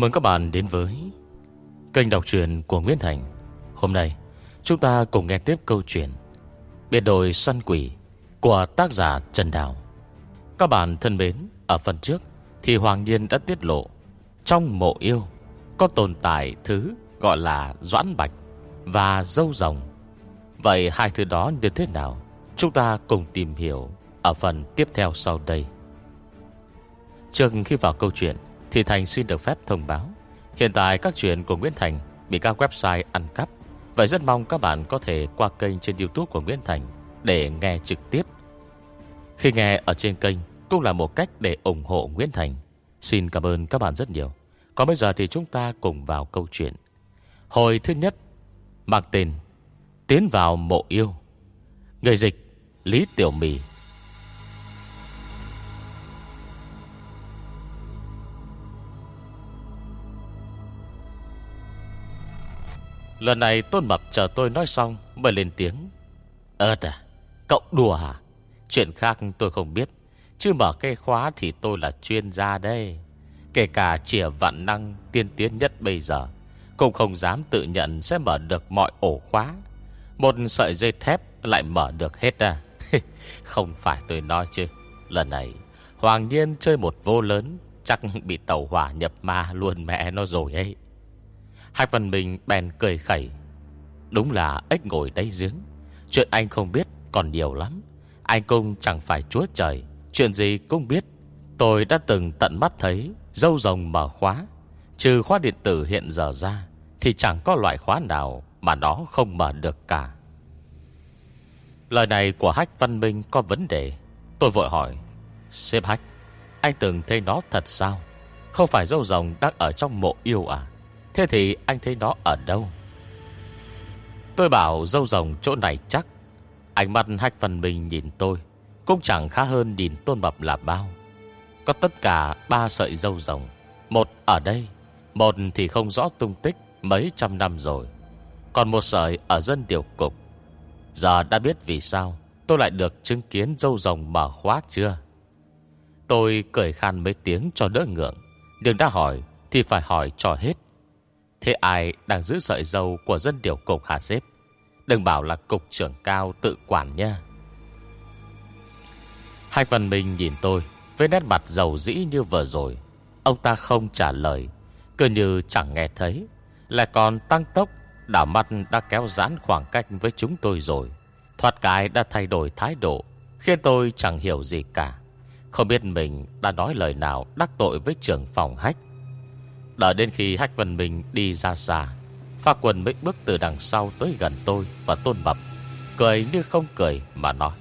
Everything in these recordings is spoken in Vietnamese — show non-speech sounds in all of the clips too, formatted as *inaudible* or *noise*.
Cảm mừng các bạn đến với kênh đọc truyện của Nguyễn Thành. Hôm nay, chúng ta cùng nghe tiếp câu chuyện Biệt đội săn quỷ của tác giả Trần Đào. Các bạn thân mến, ở phần trước thì Hoàng Nhiên đã tiết lộ trong mộ yêu có tồn tại thứ gọi là doãn bạch và dâu rồng. Vậy hai thứ đó như thế nào? Chúng ta cùng tìm hiểu ở phần tiếp theo sau đây. Trước khi vào câu chuyện thì Thành xin được phép thông báo. Hiện tại các chuyện của Nguyễn Thành Bị các website ăn cắp. Vậy rất mong các bạn có thể qua kênh trên youtube của Nguyễn Thành Để nghe trực tiếp. Khi nghe ở trên kênh Cũng là một cách để ủng hộ Nguyễn Thành. Xin cảm ơn các bạn rất nhiều. Còn bây giờ thì chúng ta cùng vào câu chuyện. Hồi thứ nhất, Mang tên Tiến vào mộ yêu. Người dịch Lý Tiểu Mì. Lần này Tôn Mập chờ tôi nói xong Mới lên tiếng. Ơt à Cậu đùa hả? Chuyện khác tôi không biết, Chứ mở cây khóa thì tôi là chuyên gia đây. Kể cả chìa vạn năng tiên tiến nhất bây giờ, Cũng không dám tự nhận sẽ mở được mọi ổ khóa. Một sợi dây thép lại mở được hết à? *laughs* Không phải tôi nói chứ. Lần này, Hoàng nhiên chơi một vô lớn, Chắc bị tàu hỏa nhập ma luôn mẹ nó rồi ấy. Hạch Văn Minh bèn cười khẩy. Đúng là ếch ngồi đáy giếng. Chuyện anh không biết còn nhiều lắm. Anh cũng chẳng phải chúa trời. Chuyện gì cũng biết. Tôi đã từng tận mắt thấy Dâu rồng mở khóa. Trừ khóa điện tử hiện giờ ra, Thì chẳng có loại khóa nào Mà nó không mở được cả. Lời này của Hách Văn Minh có vấn đề. Tôi vội hỏi xếp Hách, Anh từng thấy nó thật sao? Không phải dâu rồng đang ở trong mộ yêu à? Thế thì anh thấy nó ở đâu? Tôi bảo dâu rồng chỗ này chắc. Ánh mắt hách văn minh nhìn tôi, Cũng chẳng khá hơn nhìn tôn mập là bao. Có tất cả ba sợi dâu rồng, Một ở đây, Một thì không rõ tung tích Mấy trăm năm rồi, Còn một sợi ở dân điều cục. Giờ đã biết vì sao Tôi lại được chứng kiến dâu rồng mở khóa chưa? Tôi cười khan mấy tiếng cho đỡ ngượng, Nhưng đã hỏi Thì phải hỏi cho hết Thế ai đang giữ sợi dâu của dân điều cục hạ xếp? Đừng bảo là cục trưởng cao tự quản nha. Hai Văn Minh nhìn tôi Với nét mặt dầu dĩ như vừa rồi. Ông ta không trả lời, Cứ như chẳng nghe thấy. Lại còn tăng tốc, Đảo mắt đã kéo giãn khoảng cách với chúng tôi rồi. Thoạt cái đã thay đổi thái độ, Khiến tôi chẳng hiểu gì cả. Không biết mình đã nói lời nào đắc tội với trưởng phòng hách. Đợi đến khi Hách Vân Minh đi ra xa, Pha quần mới bước từ đằng sau tới gần tôi và tôn bập, Cười như không cười mà nói,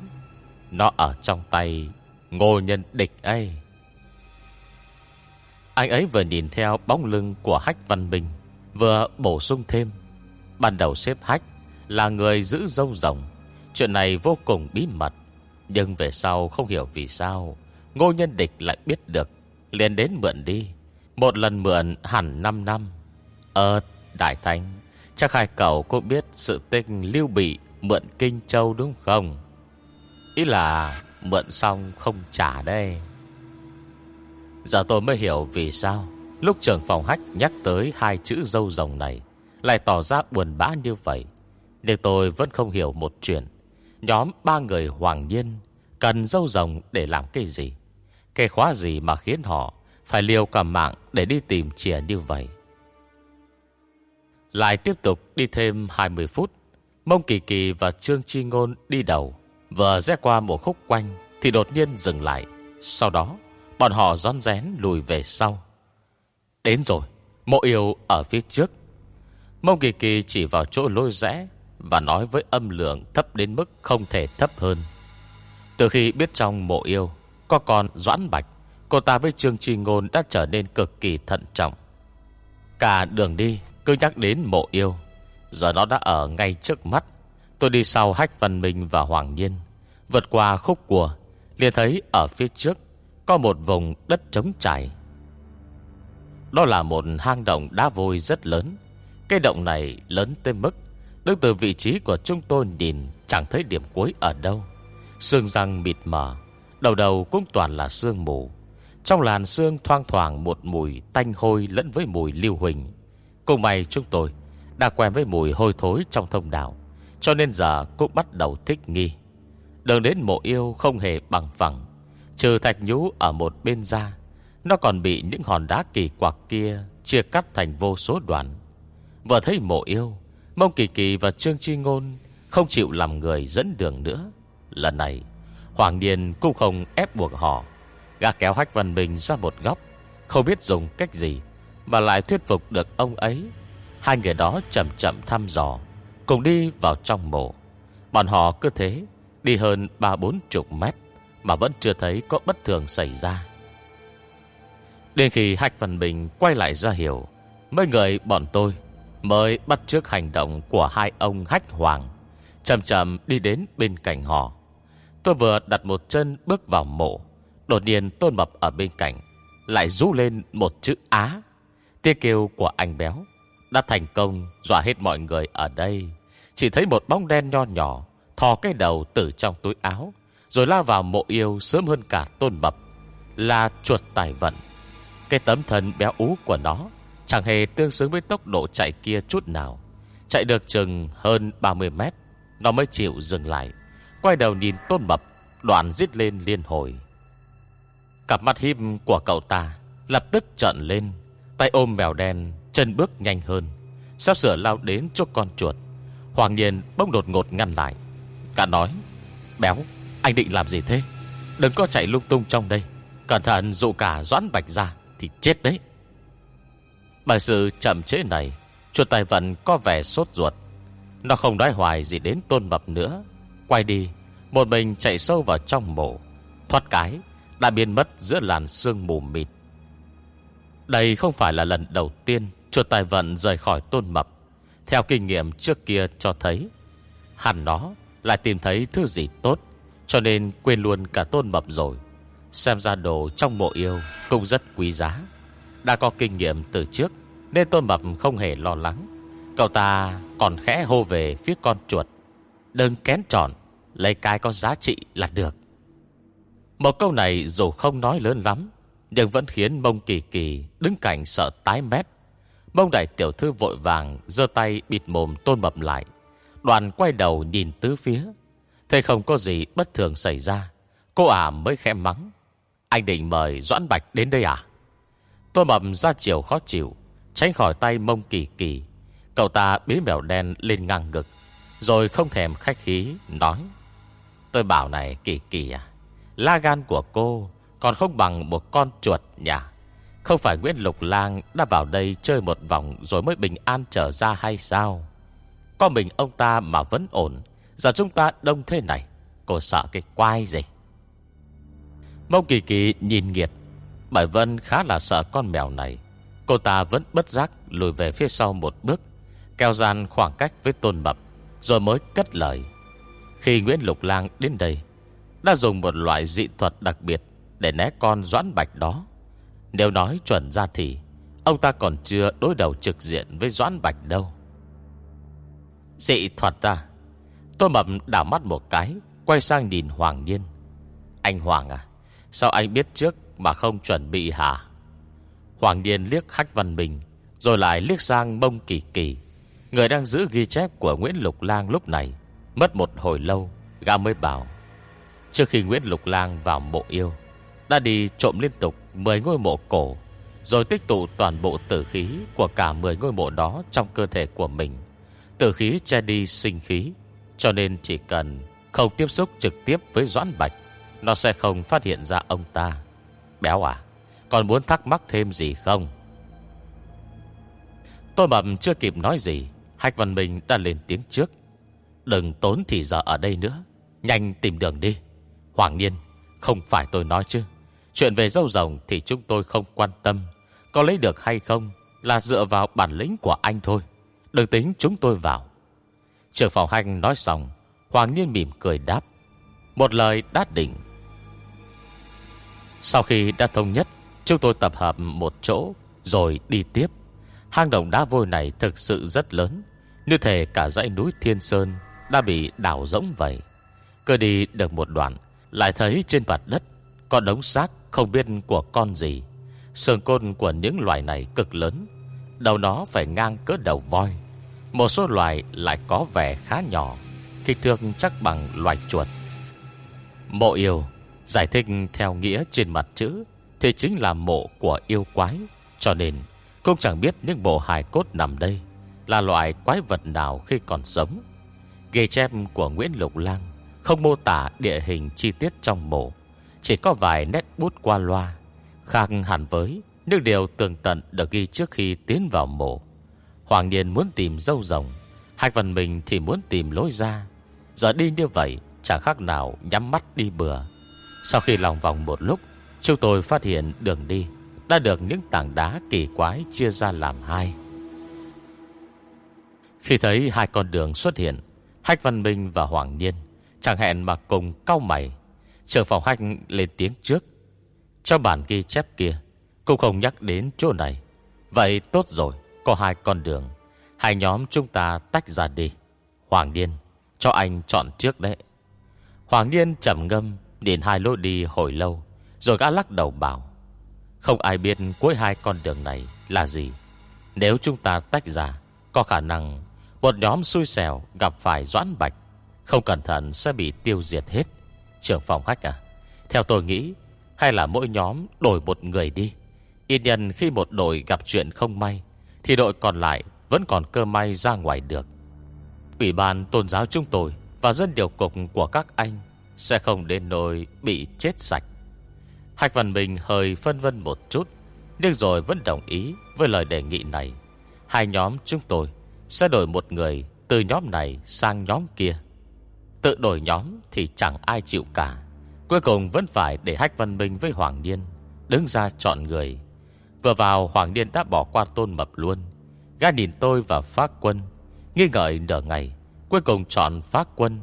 Nó ở trong tay Ngô nhân địch ấy. Anh ấy vừa nhìn theo bóng lưng của Hách Văn Minh, Vừa bổ sung thêm, Ban đầu xếp Hách Là người giữ dâu rồng, Chuyện này vô cùng bí mật, Nhưng về sau không hiểu vì sao Ngô nhân địch lại biết được, liền đến mượn đi một lần mượn hẳn 5 năm. Ờ Đại Thánh, Chắc hai cậu cũng biết sự tình Lưu Bị mượn Kinh Châu đúng không? Ý là Mượn xong không trả đây. Giờ tôi mới hiểu vì sao Lúc trưởng phòng hách nhắc tới Hai chữ dâu rồng này Lại tỏ ra buồn bã như vậy. Nhưng tôi vẫn không hiểu một chuyện. Nhóm ba người hoàng nhiên Cần dâu rồng để làm cái gì? Cái khóa gì mà khiến họ phải liều cả mạng để đi tìm chìa như vậy. Lại tiếp tục đi thêm 20 phút, Mông Kỳ Kỳ và Trương Chi Ngôn đi đầu, Vừa rẽ qua một khúc quanh Thì đột nhiên dừng lại. Sau đó, bọn họ rón rén lùi về sau. Đến rồi, Mộ yêu ở phía trước. Mông Kỳ Kỳ chỉ vào chỗ lôi rẽ Và nói với âm lượng thấp đến mức không thể thấp hơn. Từ khi biết trong mộ yêu, Có con Doãn Bạch Cô ta với Trương Tri Ngôn đã trở nên cực kỳ thận trọng. Cả đường đi, Cứ nhắc đến mộ yêu. Giờ nó đã ở ngay trước mắt. Tôi đi sau Hách Văn Minh và Hoàng Nhiên. Vượt qua khúc của, liền thấy ở phía trước, Có một vùng đất trống trải. Đó là một hang động đá vôi rất lớn. Cái động này lớn tới mức, Đứng từ vị trí của chúng tôi nhìn Chẳng thấy điểm cuối ở đâu. Sương răng mịt mờ, Đầu đầu cũng toàn là sương mù. Trong làn xương thoang thoảng một mùi tanh hôi lẫn với mùi lưu huỳnh Cùng may chúng tôi đã quen với mùi hôi thối trong thông đạo, Cho nên giờ cũng bắt đầu thích nghi. Đường đến mộ yêu không hề bằng phẳng, Trừ thạch nhũ ở một bên ra, Nó còn bị những hòn đá kỳ quặc kia Chia cắt thành vô số đoạn. Vừa thấy mộ yêu, Mông Kỳ Kỳ và Trương Chi Ngôn Không chịu làm người dẫn đường nữa. Lần này, Hoàng Điền cũng không ép buộc họ Gã kéo Hách Văn Bình ra một góc, Không biết dùng cách gì, Mà lại thuyết phục được ông ấy. Hai người đó chậm chậm thăm dò, Cùng đi vào trong mộ. Bọn họ cứ thế, Đi hơn ba bốn chục mét, Mà vẫn chưa thấy có bất thường xảy ra. Đến khi Hách Văn Bình quay lại ra hiểu, Mấy người bọn tôi Mới bắt trước hành động của hai ông Hách Hoàng, Chậm chậm đi đến bên cạnh họ. Tôi vừa đặt một chân bước vào mộ Đột nhiên tôn mập ở bên cạnh Lại rú lên một chữ Á. Tiếng kêu của anh béo Đã thành công dọa hết mọi người ở đây. Chỉ thấy một bóng đen nho nhỏ Thò cái đầu từ trong túi áo, Rồi la vào mộ yêu sớm hơn cả tôn mập Là chuột tài vận. Cái tấm thân béo ú của nó Chẳng hề tương xứng với tốc độ chạy kia chút nào. Chạy được chừng hơn 30 mét, Nó mới chịu dừng lại. Quay đầu nhìn tôn mập, Đoạn giết lên liên hồi. Cặp mắt him của cậu ta Lập tức trợn lên, Tay ôm mèo đen, Chân bước nhanh hơn. Sắp sửa lao đến cho con chuột, Hoàng nhiên bỗng đột ngột ngăn lại. Cả nói, Béo, anh định làm gì thế? Đừng có chạy lung tung trong đây, Cẩn thận dụ cả doãn bạch ra Thì chết đấy. Bởi sự chậm chế này, Chuột tài vận có vẻ sốt ruột. Nó không nói hoài gì đến tôn mập nữa, Quay đi, Một mình chạy sâu vào trong mộ, Thoát cái đã biến mất giữa làn sương mù mịt. Đây không phải là lần đầu tiên Chuột tài vận rời khỏi tôn mập. Theo kinh nghiệm trước kia cho thấy, Hẳn nó lại tìm thấy thứ gì tốt, Cho nên quên luôn cả tôn mập rồi. Xem ra đồ trong mộ yêu Cũng rất quý giá. Đã có kinh nghiệm từ trước, Nên tôn mập không hề lo lắng. Cậu ta còn khẽ hô về phía con chuột. Đừng kén tròn Lấy cái có giá trị là được. Một câu này dù không nói lớn lắm, Nhưng vẫn khiến mông kỳ kỳ Đứng cạnh sợ tái mét. Mông đại tiểu thư vội vàng giơ tay bịt mồm tôn mập lại. Đoàn quay đầu nhìn tứ phía. Thấy không có gì bất thường xảy ra. Cô ả mới khẽ mắng. Anh định mời Doãn Bạch đến đây à? Tôn mập ra chiều khó chịu, Tránh khỏi tay mông kỳ kỳ. Cậu ta bí mèo đen lên ngang ngực, rồi không thèm khách khí, Nói. Tôi bảo này, kỳ kỳ à La gan của cô Còn không bằng một con chuột nhà, Không phải Nguyễn Lục Lang Đã vào đây chơi một vòng Rồi mới bình an trở ra hay sao? Có mình ông ta mà vẫn ổn Giờ chúng ta đông thế này Cô sợ cái quai gì? Mông kỳ kỳ nhìn nghiệt Bởi Vân khá là sợ con mèo này. Cô ta vẫn bất giác lùi về phía sau một bước Kéo gian khoảng cách với tôn mập rồi mới cất lời. Khi Nguyễn Lục Lang đến đây đã dùng một loại dị thuật đặc biệt Để né con doãn bạch đó. Nếu nói chuẩn ra thì, Ông ta còn chưa đối đầu trực diện Với doãn bạch đâu. Dị thuật ra Tôi mập đảo mắt một cái, Quay sang nhìn Hoàng Niên. Anh Hoàng à Sao anh biết trước mà không chuẩn bị hả? Hoàng Niên liếc Hách Văn Bình, Rồi lại liếc sang Mông Kỳ Kỳ, Người đang giữ ghi chép của Nguyễn Lục Lang lúc này. Mất một hồi lâu, Gã mới bảo Trước khi Nguyễn Lục Lang vào mộ yêu, Đã đi trộm liên tục 10 ngôi mộ cổ, Rồi tích tụ toàn bộ tử khí Của cả 10 ngôi mộ đó Trong cơ thể của mình. Tử khí che đi sinh khí, Cho nên chỉ cần không tiếp xúc trực tiếp với Doãn Bạch, Nó sẽ không phát hiện ra ông ta. Béo à Còn muốn thắc mắc thêm gì không? Tôi mập chưa kịp nói gì Hạch Văn Minh đã lên tiếng trước. Đừng tốn thì giờ ở đây nữa, Nhanh tìm đường đi. Hoàng Niên, Không phải tôi nói chứ. Chuyện về dâu rồng thì chúng tôi không quan tâm. Có lấy được hay không Là dựa vào bản lĩnh của anh thôi. Đừng tính chúng tôi vào. Trưởng phòng hành nói xong, Hoàng Niên mỉm cười đáp. Một lời đát đỉnh Sau khi đã thống nhất, Chúng tôi tập hợp một chỗ Rồi đi tiếp. Hang động đá vôi này thực sự rất lớn. Như thể cả dãy núi Thiên Sơn Đã bị đảo rỗng vậy. Cơ đi được một đoạn lại thấy trên mặt đất Có đống xác không biết của con gì. Sườn côn của những loài này cực lớn Đầu nó phải ngang cỡ đầu voi. Một số loài lại có vẻ khá nhỏ, Kích thước chắc bằng loài chuột. Mộ yêu, Giải thích theo nghĩa trên mặt chữ, Thì chính là mộ của yêu quái. Cho nên, cũng chẳng biết những bộ hài cốt nằm đây Là loại quái vật nào khi còn sống. Ghê chép của Nguyễn Lục Lang không mô tả địa hình chi tiết trong mộ, Chỉ có vài nét bút qua loa, Khác hẳn với Những điều tường tận được ghi trước khi tiến vào mộ. Hoàng Niên muốn tìm dâu rồng Hạch Văn Minh thì muốn tìm lối ra. Giờ đi như vậy, Chẳng khác nào nhắm mắt đi bừa. Sau khi lòng vòng một lúc, Chúng tôi phát hiện đường đi Đã được những tảng đá kỳ quái chia ra làm hai. Khi thấy hai con đường xuất hiện, Hách Văn Minh và Hoàng Niên Chẳng hẹn mà cùng cau mày. Trường phòng hách lên tiếng trước. Cho bản ghi chép kia, Cũng không nhắc đến chỗ này. Vậy tốt rồi, Có hai con đường. Hai nhóm chúng ta tách ra đi. Hoàng Niên, Cho anh chọn trước đấy. Hoàng Niên trầm ngâm, Nhìn hai lối đi hồi lâu, Rồi gã lắc đầu bảo, Không ai biết cuối hai con đường này là gì. Nếu chúng ta tách ra, Có khả năng Một nhóm xui xẻo gặp phải doãn bạch không cẩn thận sẽ bị tiêu diệt hết. Trưởng phòng hách à Theo tôi nghĩ, Hay là mỗi nhóm đổi một người đi. Ít nhân khi một đội gặp chuyện không may, Thì đội còn lại Vẫn còn cơ may ra ngoài được. Ủy ban tôn giáo chúng tôi Và dân điều cục của các anh Sẽ không đến nỗi bị chết sạch. Hạch Văn Minh hơi phân vân một chút, Nhưng rồi vẫn đồng ý Với lời đề nghị này. Hai nhóm chúng tôi Sẽ đổi một người từ nhóm này sang nhóm kia. Tự đổi nhóm thì chẳng ai chịu cả. Cuối cùng vẫn phải để Hách Văn Minh với Hoàng Niên Đứng ra chọn người. Vừa vào, Hoàng Niên đã bỏ qua tôn mập luôn. Gã nhìn tôi và phát quân, Nghi ngợi nửa ngày, Cuối cùng chọn phát quân.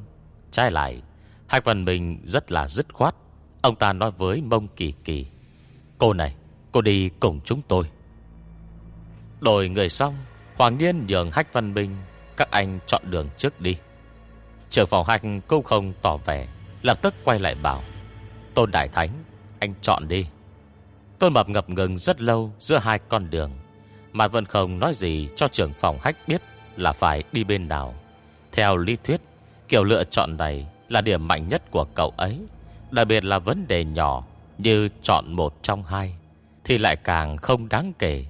Trái lại, Hách Văn Minh rất là dứt khoát. Ông ta nói với Mông Kỳ Kỳ, Cô này, Cô đi cùng chúng tôi. Đổi người xong, Hoàng Niên nhường Hách Văn Minh Các anh chọn đường trước đi. Trưởng phòng Hách cũng không tỏ vẻ, Lập tức quay lại bảo, Tôn Đại Thánh, Anh chọn đi. Tôn Mập ngập ngừng rất lâu Giữa hai con đường, Mà vẫn không nói gì cho trưởng phòng Hách biết Là phải đi bên nào. Theo lý thuyết, Kiểu lựa chọn này là điểm mạnh nhất của cậu ấy, Đặc biệt là vấn đề nhỏ Như chọn một trong hai, Thì lại càng không đáng kể.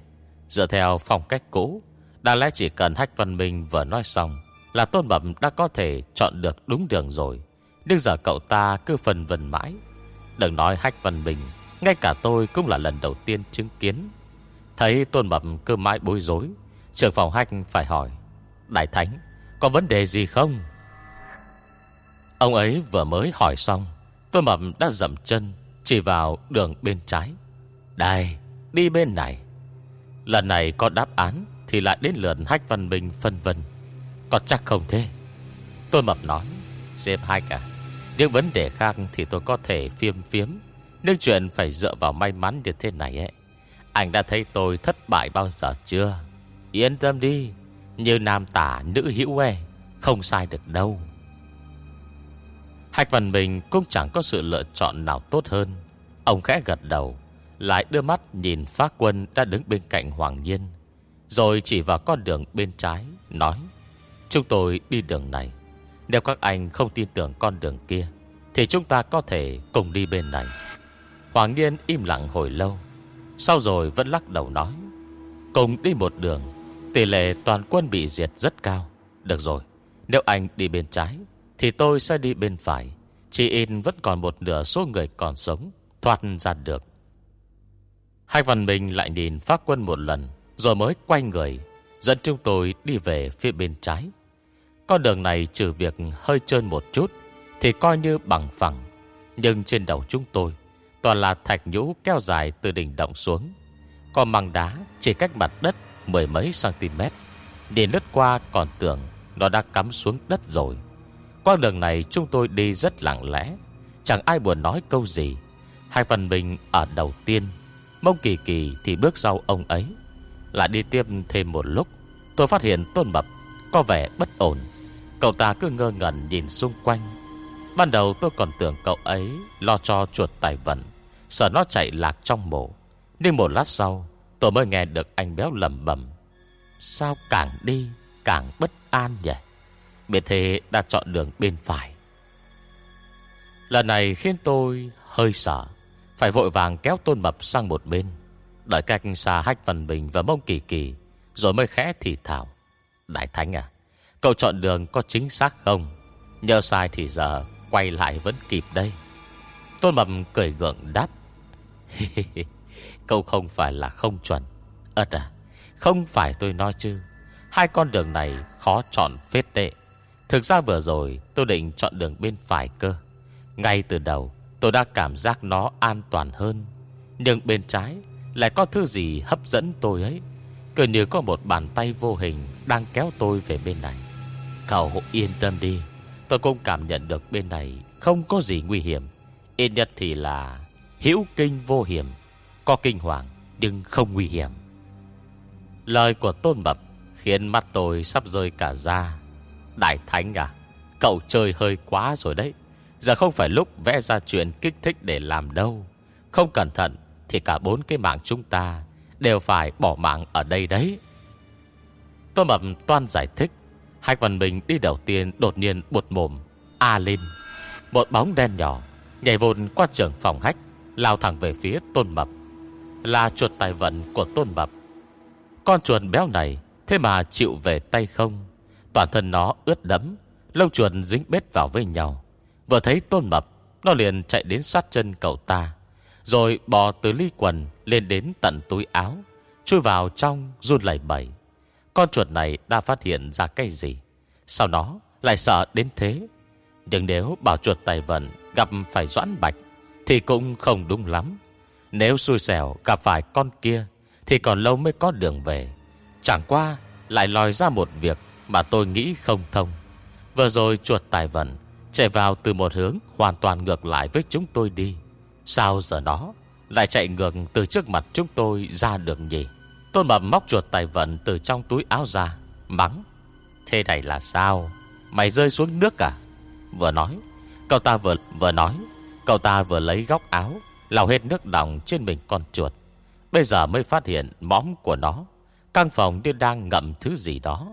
Dựa theo phong cách cũ Đã lẽ chỉ cần Hách Văn Minh vừa nói xong là Tôn Mập đã có thể chọn được đúng đường rồi. Nhưng giờ cậu ta cứ phần vần mãi. Đừng nói Hách Văn Bình, Ngay cả tôi cũng là lần đầu tiên chứng kiến. Thấy Tôn Mập cứ mãi bối rối Trưởng phòng Hách phải hỏi Đại Thánh Có vấn đề gì không? Ông ấy vừa mới hỏi xong Tôn Mập đã dậm chân Chỉ vào đường bên trái. Đây đi bên này. Lần này có đáp án Thì lại đến lượt Hách Văn Minh phân vân. Có chắc không thế? Tôi Mập nói Xếp hai cả. Những vấn đề khác thì tôi có thể phiêm phiếm. Nhưng chuyện phải dựa vào may mắn như thế này ấy, Anh đã thấy tôi thất bại bao giờ chưa? Yên tâm đi, Như nam tả nữ hữu e Không sai được đâu. Hạch Văn Bình cũng chẳng có sự lựa chọn nào tốt hơn. Ông khẽ gật đầu, Lại đưa mắt nhìn phá quân đã đứng bên cạnh Hoàng Nhiên, Rồi chỉ vào con đường bên trái, Nói Chúng tôi đi đường này. Nếu các anh không tin tưởng con đường kia, Thì chúng ta có thể cùng đi bên này. Hoàng Nhiên im lặng hồi lâu, Sau rồi vẫn lắc đầu nói, Cùng đi một đường, Tỷ lệ toàn quân bị diệt rất cao. Được rồi, Nếu anh đi bên trái, Thì tôi sẽ đi bên phải. Chỉ in vẫn còn một nửa số người còn sống, Thoát ra được. Hai văn mình lại nhìn phát quân một lần, Rồi mới quay người Dẫn chúng tôi đi về phía bên trái. Con đường này trừ việc hơi trơn một chút Thì coi như bằng phẳng, Nhưng trên đầu chúng tôi Toàn là thạch nhũ kéo dài từ đỉnh động xuống Còn măng đá chỉ cách mặt đất Mười mấy cm Để lướt qua còn tưởng Nó đã cắm xuống đất rồi. Quang đường này chúng tôi đi rất lặng lẽ, Chẳng ai buồn nói câu gì. Hai phần mình ở đầu tiên, Mông kỳ kỳ thì bước sau ông ấy. Lại đi tiếp thêm một lúc, Tôi phát hiện Tôn Mập Có vẻ bất ổn. Cậu ta cứ ngơ ngẩn nhìn xung quanh. Ban đầu tôi còn tưởng cậu ấy Lo cho chuột tài vận, Sợ nó chạy lạc trong mộ. Nhưng một lát sau, Tôi mới nghe được anh béo lầm bầm Sao càng đi càng bất an nhỉ? Biết thế đã chọn đường bên phải. Lần này khiến tôi hơi sợ, Phải vội vàng kéo tôn mập sang một bên. Đợi cách xa Hách Văn Bình và Mông Kỳ Kỳ, Rồi mới khẽ thì thảo Đại Thánh à Cậu chọn đường có chính xác không? Nhớ sai thì giờ Quay lại vẫn kịp đây. Tôn Mập cười gượng đáp. *laughs* Cậu không phải là không chuẩn. Ất à Không phải tôi nói chứ. Hai con đường này khó chọn phết đệ Thực ra vừa rồi tôi định chọn đường bên phải cơ. Ngay từ đầu, tôi đã cảm giác nó an toàn hơn. Nhưng bên trái lại có thứ gì hấp dẫn tôi ấy? Cứ như có một bàn tay vô hình Đang kéo tôi về bên này. Cậu yên tâm đi, Tôi cũng cảm nhận được bên này Không có gì nguy hiểm. Yên nhất thì là hữu kinh vô hiểm, Có kinh hoàng nhưng không nguy hiểm. Lời của Tôn Mập Khiến mắt tôi sắp rơi cả ra Đại Thánh à Cậu chơi hơi quá rồi đấy. Giờ không phải lúc vẽ ra chuyện kích thích để làm đâu. Không cẩn thận thì cả bốn cái mạng chúng ta Đều phải bỏ mạng ở đây đấy. Tôn Mập toan giải thích Hạch Văn Minh đi đầu tiên đột nhiên bột mồm, A lên. Một bóng đen nhỏ Nhảy vồn qua trường phòng hách, Lao thẳng về phía Tôn Mập. Là chuột tài vận của Tôn Mập. Con chuột béo này Thế mà chịu về tay không? Toàn thân nó ướt đẫm, Lông chuột dính bết vào với nhau. Vừa thấy Tôn Mập, Nó liền chạy đến sát chân cậu ta. Rồi bò từ ly quần Lên đến tận túi áo, Chui vào trong run lẩy bẩy. Con chuột này đã phát hiện ra cái gì? Sao nó lại sợ đến thế? Nhưng nếu bảo chuột tài vận Gặp phải doãn bạch Thì cũng không đúng lắm. Nếu xui xẻo gặp phải con kia Thì còn lâu mới có đường về. Chẳng qua lại lòi ra một việc Mà tôi nghĩ không thông. Vừa rồi chuột tài vận Chạy vào từ một hướng hoàn toàn ngược lại với chúng tôi đi. Sao giờ đó Lại chạy ngược từ trước mặt chúng tôi ra được nhỉ? Tôn Mập móc chuột tài vận từ trong túi áo ra, Mắng. Thế này là sao? Mày rơi xuống nước à? Vừa nói, Cậu ta vừa vừa nói, Cậu ta vừa lấy góc áo Lào hết nước đồng trên mình con chuột. Bây giờ mới phát hiện mõm của nó, Căn phòng như đang ngậm thứ gì đó.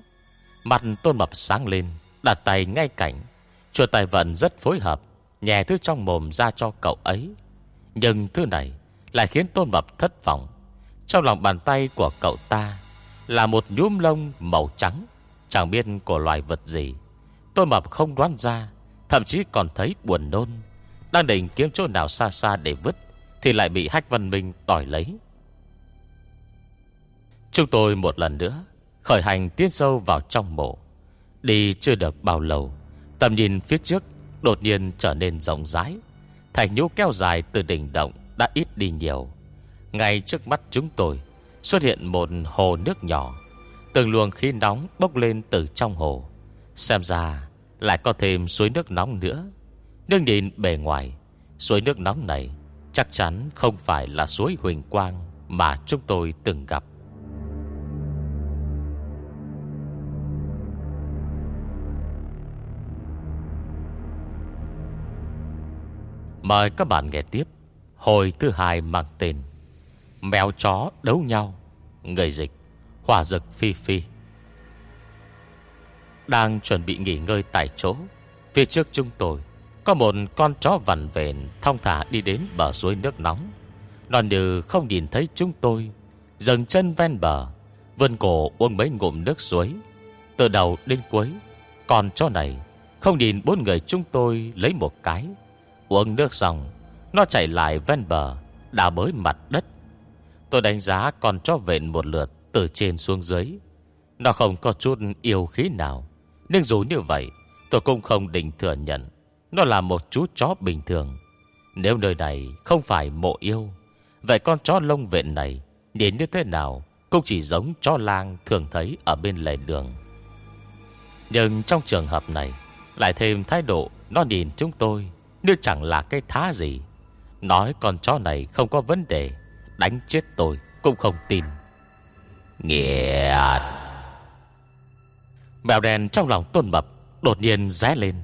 Mặt tôn mập sáng lên, Đặt tay ngay cảnh Chuột tài vận rất phối hợp, Nhè thứ trong mồm ra cho cậu ấy. Nhưng thứ này Lại khiến tôn mập thất vọng. Trong lòng bàn tay của cậu ta Là một nhúm lông màu trắng, Chẳng biết của loài vật gì. Tôn mập không đoán ra, Thậm chí còn thấy buồn nôn. Đang định kiếm chỗ nào xa xa để vứt, Thì lại bị Hách Văn Minh đòi lấy. Chúng tôi một lần nữa Khởi hành tiến sâu vào trong mộ. Đi chưa được bao lâu, Tầm nhìn phía trước Đột nhiên trở nên rộng rãi. Thành nhũ kéo dài từ đỉnh động, Đã ít đi nhiều. Ngay trước mắt chúng tôi, Xuất hiện một hồ nước nhỏ. Từng luồng khí nóng bốc lên từ trong hồ. Xem ra Lại có thêm suối nước nóng nữa. Nhưng nhìn bề ngoài, Suối nước nóng này Chắc chắn không phải là suối huỳnh quang Mà chúng tôi từng gặp. Mời các bạn nghe tiếp. Hồi thứ hai mang tên Mèo chó đấu nhau, Người dịch Hỏa dực phi phi. Đang chuẩn bị nghỉ ngơi tại chỗ, Phía trước chúng tôi Có một con chó vằn vện Thong thả đi đến bờ suối nước nóng. Nó như không nhìn thấy chúng tôi Dần chân ven bờ Vân cổ uống mấy ngụm nước suối. Từ đầu đến cuối, Con chó này Không nhìn bốn người chúng tôi lấy một cái. Uống nước xong, Nó chạy lại ven bờ Đã bới mặt đất. Tôi đánh giá con chó vện một lượt Từ trên xuống dưới. Nó không có chút yêu khí nào, Nhưng dù như vậy, Tôi cũng không định thừa nhận Nó là một chú chó bình thường. Nếu nơi này không phải mộ yêu, Vậy con chó lông vện này đến như thế nào Cũng chỉ giống chó lang thường thấy Ở bên lề đường. Nhưng trong trường hợp này, Lại thêm thái độ Nó nhìn chúng tôi nếu chẳng là cái thá gì. Nói con chó này không có vấn đề. Đánh chết tôi cũng không tin. Nghiệt. Mèo đen trong lòng tôn mập Đột nhiên ré lên.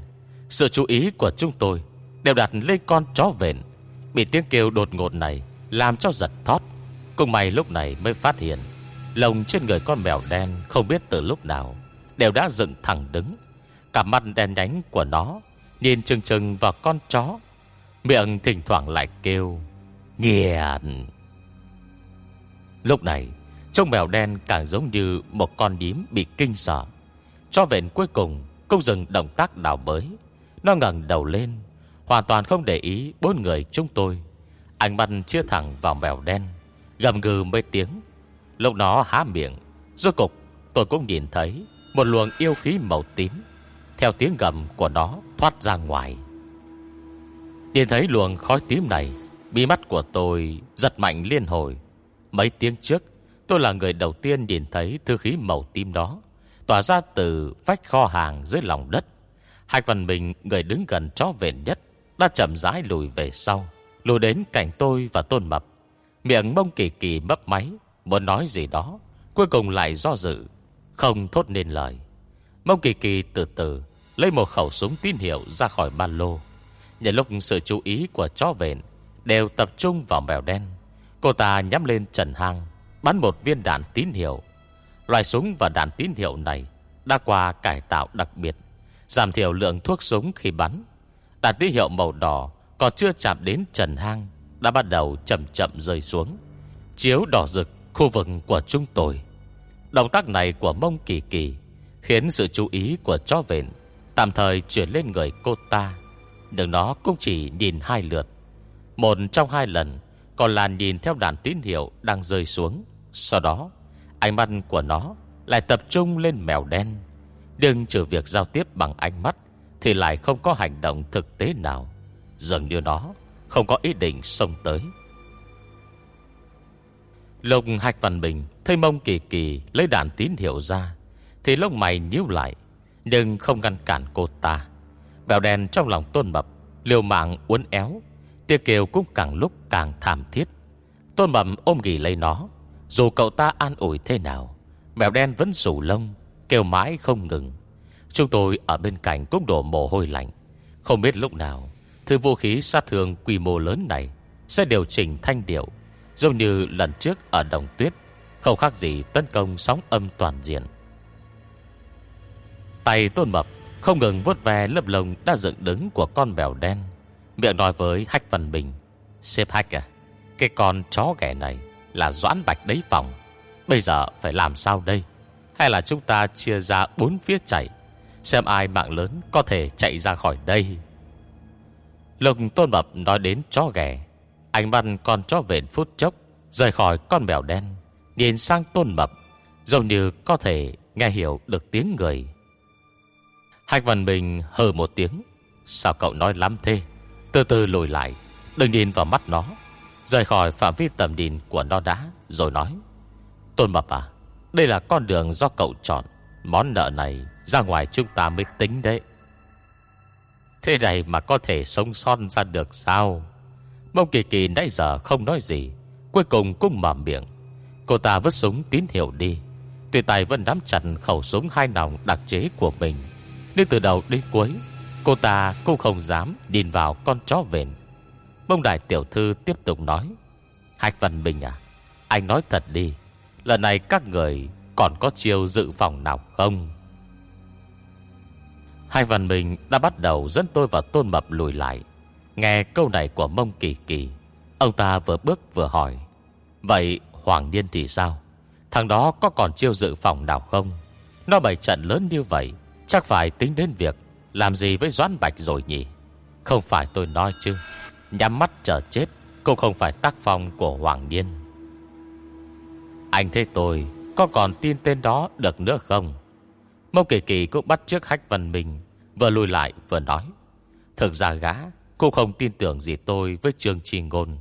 Sự chú ý của chúng tôi Đều đặt lên con chó vện. Bị tiếng kêu đột ngột này Làm cho giật thót. Cùng mày lúc này mới phát hiện, Lồng trên người con mèo đen Không biết từ lúc nào Đều đã dựng thẳng đứng. Cả mắt đen nhánh của nó Nhìn chừng chừng vào con chó. Miệng thỉnh thoảng lại kêu, Nghiền. Lúc này, Trông mèo đen càng giống như Một con đím bị kinh sợ. Cho vẹn cuối cùng, Cũng dừng động tác đảo bới. Nó ngẩng đầu lên, Hoàn toàn không để ý bốn người chúng tôi. Ánh mắt chia thẳng vào mèo đen, Gầm gừ mấy tiếng. Lúc nó há miệng, Rốt cục tôi cũng nhìn thấy Một luồng yêu khí màu tím. Theo tiếng gầm của nó thoát ra ngoài. Nhìn thấy luồng khói tím này Bí mắt của tôi giật mạnh liên hồi. Mấy tiếng trước, Tôi là người đầu tiên nhìn thấy thư khí màu tím đó, Tỏa ra từ vách kho hàng dưới lòng đất. Hai phần mình, người đứng gần chó vền nhất, Đã chậm rãi lùi về sau, Lùi đến cạnh tôi và tôn mập. Miệng mông kỳ kỳ mấp máy, Muốn nói gì đó, Cuối cùng lại do dự, Không thốt nên lời. Mông kỳ kỳ từ từ Lấy một khẩu súng tín hiệu ra khỏi ba lô. Nhận lúc sự chú ý của chó vện Đều tập trung vào mèo đen, Cô ta nhắm lên trần hang, Bắn một viên đạn tín hiệu. Loại súng và đạn tín hiệu này Đã qua cải tạo đặc biệt, Giảm thiểu lượng thuốc súng khi bắn. Đạn tín hiệu màu đỏ Còn chưa chạm đến trần hang Đã bắt đầu chậm chậm rơi xuống, Chiếu đỏ rực khu vực của chúng tôi. Động tác này của mông kỳ kỳ Khiến sự chú ý của chó vện Tạm thời chuyển lên người cô ta. Đường nó cũng chỉ nhìn hai lượt. Một trong hai lần, Còn là nhìn theo đàn tín hiệu Đang rơi xuống. Sau đó, Ánh mắt của nó lại tập trung lên mèo đen. Đừng trừ việc giao tiếp bằng ánh mắt, Thì lại không có hành động thực tế nào. Dường như nó Không có ý định xông tới. Lục Hạch Văn Bình Thấy mông kỳ kỳ lấy đàn tín hiệu ra, Thì lông mày nhíu lại nhưng không ngăn cản cô ta. Bèo đen trong lòng tôn mập, Liều mạng uốn éo Tiếng kêu cũng càng lúc càng thảm thiết. Tôn mập ôm ghì lấy nó, Dù cậu ta an ủi thế nào Mèo đen vẫn rủ lông, Kêu mãi không ngừng. Chúng tôi ở bên cạnh cũng đổ mồ hôi lạnh. Không biết lúc nào, Thứ vũ khí sát thương quy mô lớn này Sẽ điều chỉnh thanh điệu, Giống như lần trước ở đồng tuyết, Không khác gì tấn công sóng âm toàn diện. Tay tôn mập, Không ngừng vuốt ve lớp lồng Đã dựng đứng của con bèo đen. Miệng nói với Hách Văn Bình xếp Hách à Cái con chó ghẻ này Là doãn bạch đấy phòng. Bây giờ phải làm sao đây? Hay là chúng ta chia ra bốn phía chạy, Xem ai mạng lớn có thể chạy ra khỏi đây? Lục tôn mập nói đến chó ghẻ. Ánh mắt con chó vện phút chốc Rời khỏi con mèo đen, Nhìn sang tôn mập dường như có thể nghe hiểu được tiếng người. Hạch Văn Bình hờ một tiếng. Sao cậu nói lắm thế? Từ từ lùi lại, Đừng nhìn vào mắt nó. Rời khỏi phạm vi tầm nhìn của nó đã, Rồi nói. Tôn Mập à Đây là con đường do cậu chọn. Món nợ này ra ngoài chúng ta mới tính đấy. Thế này mà có thể sống son ra được sao? Mông Kỳ Kỳ nãy giờ không nói gì, Cuối cùng cũng mở miệng. Cô ta vứt súng tín hiệu đi. Tuy tài vẫn nắm chặt khẩu súng hai nòng đặc chế của mình. Nhưng từ đầu đến cuối, Cô ta cũng không dám nhìn vào con chó vền bông đại tiểu thư tiếp tục nói Hạch Văn Bình à Anh nói thật đi, Lần này các người còn có chiêu dự phòng nào không? Hai Văn Bình đã bắt đầu dẫn tôi và Tôn Mập lùi lại. Nghe câu này của Mông Kỳ Kỳ, Ông ta vừa bước vừa hỏi, Vậy Hoàng Niên thì sao? Thằng đó có còn chiêu dự phòng nào không? Nó bày trận lớn như vậy Chắc phải tính đến việc Làm gì với Doãn Bạch rồi nhỉ? Không phải tôi nói chứ. Nhắm mắt chờ chết Cũng không phải tác phong của Hoàng Niên. Anh thấy tôi Có còn tin tên đó được nữa không? Mông Kỳ Kỳ cũng bắt trước hách văn mình, Vừa lùi lại vừa nói. Thực ra gã Cô không tin tưởng gì tôi với Trương Trì Ngôn.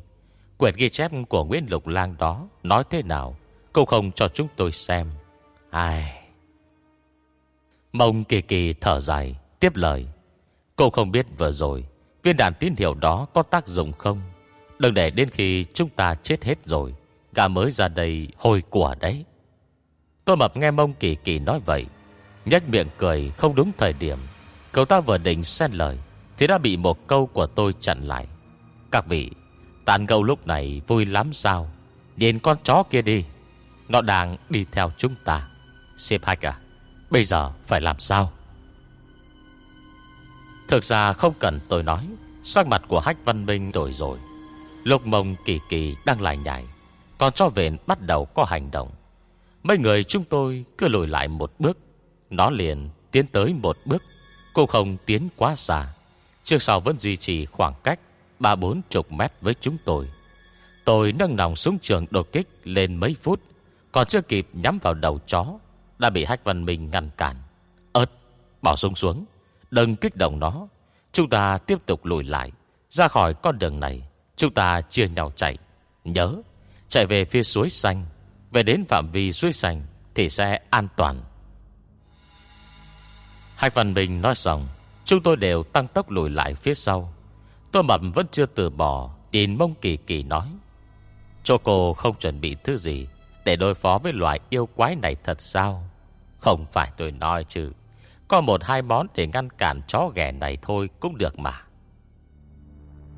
Quyển ghi chép của Nguyễn Lục Lang đó Nói thế nào Cô không cho chúng tôi xem. Ai Mông kỳ kỳ thở dài, Tiếp lời. Cô không biết vừa rồi, Viên đàn tín hiệu đó có tác dụng không? Đừng để đến khi chúng ta chết hết rồi Gà mới ra đây hồi của đấy. Tôi mập nghe mông kỳ kỳ nói vậy Nhách miệng cười không đúng thời điểm. Cậu ta vừa định xen lời, Thì đã bị một câu của tôi chặn lại. Các vị Tàn gâu lúc này vui lắm sao? Nhìn con chó kia đi, Nó đang đi theo chúng ta. Xếp hạch à? Bây giờ phải làm sao? Thực ra không cần tôi nói, Sắc mặt của Hách Văn Minh đổi rồi. Lục mông kỳ kỳ đang lại nhảy, Còn cho vện bắt đầu có hành động. Mấy người chúng tôi cứ lùi lại một bước, Nó liền tiến tới một bước Cô không tiến quá xa. Trước sau vẫn duy trì khoảng cách Ba bốn chục mét với chúng tôi. Tôi nâng nòng súng trường đột kích Lên mấy phút, Còn chưa kịp nhắm vào đầu chó đã bị Hách Văn Minh ngăn cản. Ơt, bỏ súng xuống Đừng kích động nó. Chúng ta tiếp tục lùi lại Ra khỏi con đường này. Chúng ta chia nhau chạy. Nhớ Chạy về phía suối xanh. Về đến phạm vi suối xanh Thì sẽ an toàn. Hai Văn Bình nói xong Chúng tôi đều tăng tốc lùi lại phía sau. Tôi mập vẫn chưa từ bỏ Nhìn mông kỳ kỳ nói Cho cô không chuẩn bị thứ gì Để đối phó với loại yêu quái này thật sao? Không phải tôi nói chứ. Có một hai món để ngăn cản chó ghẻ này thôi cũng được mà.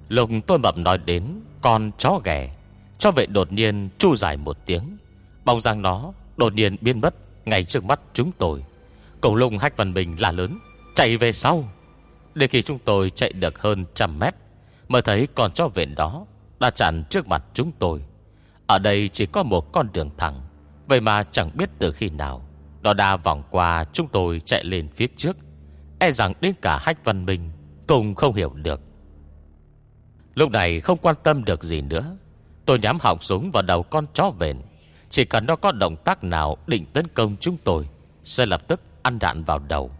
Lục tôi mập nói đến Con chó ghẻ. Cho vệ đột nhiên chu dài một tiếng. Bóng răng nó đột nhiên biến mất Ngay trước mắt chúng tôi. Cổng lùng hách văn bình là lớn, Chạy về sau! Để khi chúng tôi chạy được hơn trăm mét, Mới thấy con chó vện đó Đã chặn trước mặt chúng tôi. Ở đây chỉ có một con đường thẳng, Vậy mà chẳng biết từ khi nào. Nó đã vòng qua, chúng tôi chạy lên phía trước. E rằng đến cả hách văn minh Cùng không hiểu được. Lúc này không quan tâm được gì nữa. Tôi nhắm họng súng vào đầu con chó vện. Chỉ cần nó có động tác nào định tấn công chúng tôi, Sẽ lập tức ăn đạn vào đầu.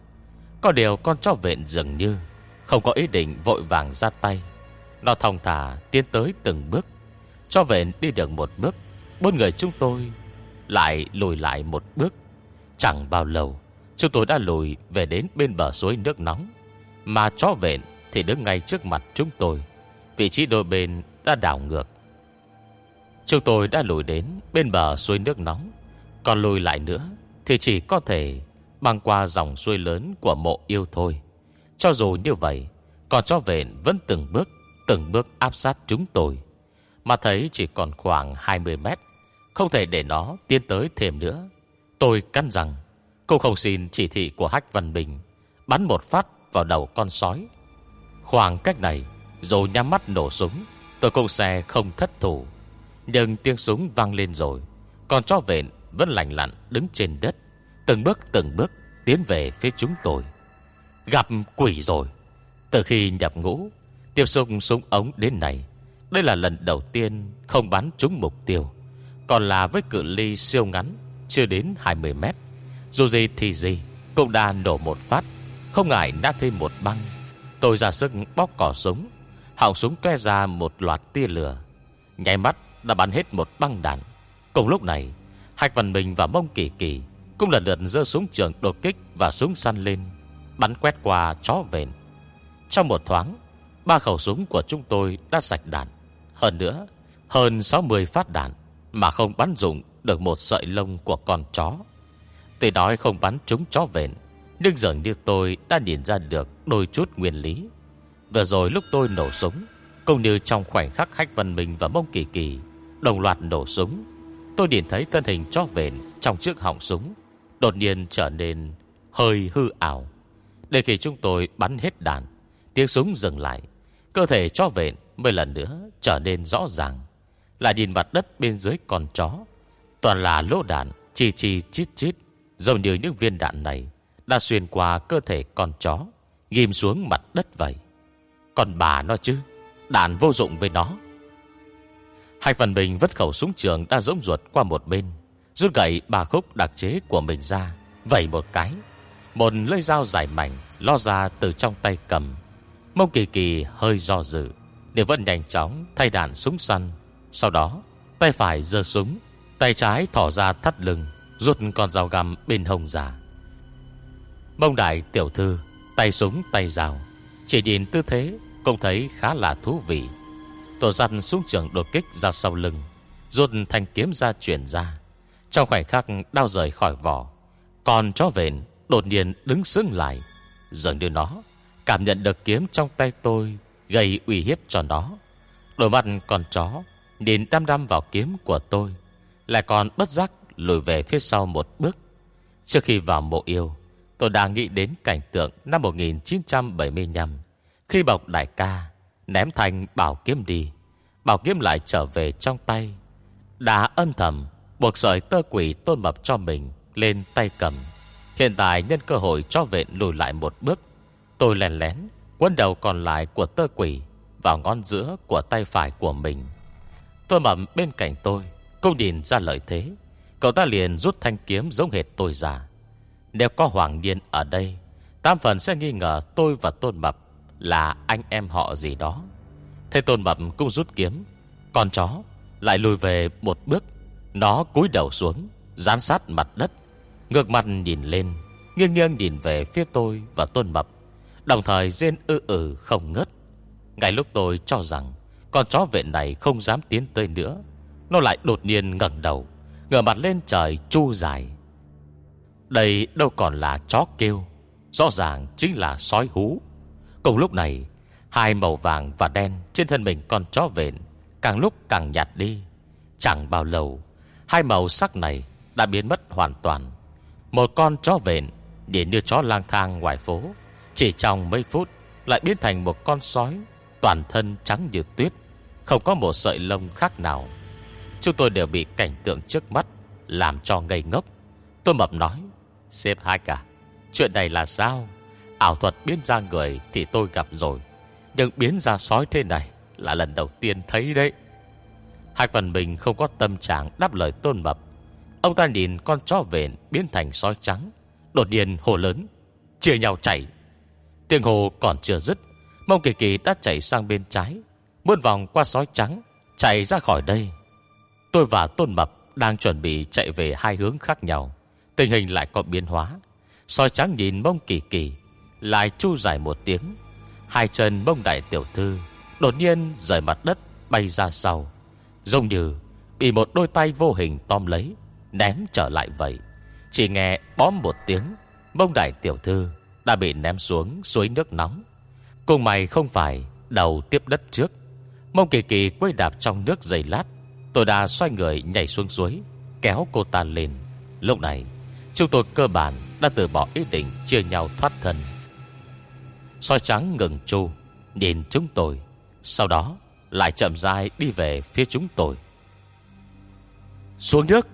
Có điều con chó vện dường như Không có ý định vội vàng ra tay. Nó thong thả tiến tới từng bước. Cho vện đi được một bước, Bốn người chúng tôi Lại lùi lại một bước. Chẳng bao lâu, Chúng tôi đã lùi về đến bên bờ suối nước nóng. Mà chó vện thì đứng ngay trước mặt chúng tôi, Vị trí đôi bên đã đảo ngược. Chúng tôi đã lùi đến bên bờ suối nước nóng, Còn lùi lại nữa Thì chỉ có thể băng qua dòng suối lớn của mộ yêu thôi. Cho dù như vậy, Còn chó vện vẫn từng bước Từng bước áp sát chúng tôi. Mà thấy chỉ còn khoảng 20 mét, Không thể để nó tiến tới thêm nữa. Tôi cắn rằng Cô không xin chỉ thị của Hách Văn Bình, Bắn một phát vào đầu con sói. Khoảng cách này Rồi nhắm mắt nổ súng, Tôi cũng sẽ không thất thủ. Nhưng tiếng súng vang lên rồi, Còn cho vện vẫn lành lặn đứng trên đất, Từng bước từng bước Tiến về phía chúng tôi. Gặp quỷ rồi. Từ khi nhập ngũ, Tiếp xúc súng ống đến này Đây là lần đầu tiên không bắn trúng mục tiêu, Còn là với cự ly siêu ngắn. Chưa đến 20 mét. Dù gì thì gì, Cũng đã nổ một phát, Không ngại nát thêm một băng. Tôi ra sức bóc cỏ súng, Họng súng toe ra một loạt tia lửa. Nhảy mắt đã bắn hết một băng đạn. Cùng lúc này, Hạch Văn Minh và Mông Kỳ Kỳ Cũng lần lượt dơ súng trường đột kích Và súng săn lên, Bắn quét qua chó vền Trong một thoáng, Ba khẩu súng của chúng tôi đã sạch đạn. Hơn nữa, Hơn 60 phát đạn Mà không bắn dụng được một sợi lông của con chó. Tuy nói không bắn trúng chó vện, Nhưng dường như tôi đã nhìn ra được Đôi chút nguyên lý. Vừa rồi lúc tôi nổ súng Cũng như trong khoảnh khắc Hách Văn Minh và Mông Kỳ Kỳ Đồng loạt nổ súng Tôi nhìn thấy thân hình chó vện Trong chiếc họng súng Đột nhiên trở nên hơi hư ảo. Để khi chúng tôi bắn hết đạn Tiếng súng dừng lại Cơ thể chó vện mới lần nữa trở nên rõ ràng. Lại nhìn mặt đất bên dưới con chó Toàn là lỗ đạn, Chi chi chít chít, Giống như những viên đạn này Đã xuyên qua cơ thể con chó, Ghim xuống mặt đất vậy. Còn bà nó chứ? Đạn vô dụng với nó. Hai phần bình vứt khẩu súng trường Đã rỗng ruột qua một bên, Rút gậy bà khúc đặc chế của mình ra, Vẩy một cái. Một lưỡi dao dài mảnh Lo ra từ trong tay cầm. Mông kỳ kỳ hơi do dự để vẫn nhanh chóng thay đạn súng săn. Sau đó, tay phải giơ súng Tay trái thỏ ra thắt lưng, Rút con dao găm bên hông giả bông đại tiểu thư, Tay súng, tay rào Chỉ nhìn tư thế Cũng thấy khá là thú vị. Tổ dặn xuống trường đột kích ra sau lưng, Rút thanh kiếm ra chuyển ra. Trong khoảnh khắc đau rời khỏi vỏ, Còn chó vện đột nhiên đứng xứng lại. Dường như nó Cảm nhận được kiếm trong tay tôi Gây uy hiếp cho nó. Đôi mặt con chó Nhìn đam đam vào kiếm của tôi. Lại còn bất giác lùi về phía sau một bước. Trước khi vào mộ yêu, Tôi đã nghĩ đến cảnh tượng năm 1975 Khi bọc đại ca Ném thành bảo kiếm đi. Bảo kiếm lại trở về trong tay, Đã âm thầm Buộc sợi tơ quỷ tôn mập cho mình Lên tay cầm. Hiện tại nhân cơ hội cho vện lùi lại một bước, Tôi lèn lén Quấn đầu còn lại của tơ quỷ Vào ngón giữa của tay phải của mình. Tôi mập bên cạnh tôi cũng nhìn ra lợi thế. Cậu ta liền rút thanh kiếm giống hệt tôi ra. Nếu có Hoàng Niên ở đây, Tam phần sẽ nghi ngờ tôi và Tôn Mập Là anh em họ gì đó. Thế Tôn Mập cũng rút kiếm. Con chó lại lùi về một bước. Nó cúi đầu xuống, Dán sát mặt đất. Ngược mặt nhìn lên, Nghiêng nghiêng nhìn về phía tôi và Tôn Mập. Đồng thời rên ư ử không ngớt. Ngay lúc tôi cho rằng Con chó vệ này không dám tiến tới nữa nó lại đột nhiên ngẩng đầu, Ngửa mặt lên trời chu dài. Đây đâu còn là chó kêu, Rõ ràng chính là sói hú. Cùng lúc này, Hai màu vàng và đen trên thân mình con chó vện Càng lúc càng nhạt đi. Chẳng bao lâu, Hai màu sắc này đã biến mất hoàn toàn. Một con chó vện Nhìn như chó lang thang ngoài phố, Chỉ trong mấy phút Lại biến thành một con sói Toàn thân trắng như tuyết, Không có một sợi lông khác nào. Chúng tôi đều bị cảnh tượng trước mắt Làm cho ngây ngốc. Tôi mập nói Xếp hai cả à, Chuyện này là sao? Ảo thuật biến ra người thì tôi gặp rồi, Nhưng biến ra sói thế này Là lần đầu tiên thấy đấy. Hai phần mình không có tâm trạng đáp lời tôn mập. Ông ta nhìn con chó vện biến thành sói trắng, Đột nhiên hồ lớn, Chia nhau chạy. Tiếng hồ còn chưa dứt, Mông kỳ kỳ đã chạy sang bên trái, Muôn vòng qua sói trắng, Chạy ra khỏi đây. Tôi và Tôn Mập đang chuẩn bị chạy về hai hướng khác nhau. Tình hình lại có biến hóa. Soi trắng nhìn mông kỳ kỳ, Lại chu dài một tiếng. Hai chân mông đại tiểu thư Đột nhiên rời mặt đất, bay ra sau. Giống như Bị một đôi tay vô hình tóm lấy, Ném trở lại vậy. Chỉ nghe bóm một tiếng, Mông đại tiểu thư Đã bị ném xuống suối nước nóng. Cùng mày không phải đầu tiếp đất trước. Mông kỳ kỳ quay đạp trong nước dày lát Tôi đã xoay người nhảy xuống suối Kéo cô ta lên. Lúc này Chúng tôi cơ bản đã từ bỏ ý định chia nhau thoát thân. Soi trắng ngừng chu Nhìn chúng tôi Sau đó lại chậm rãi đi về phía chúng tôi. Xuống nước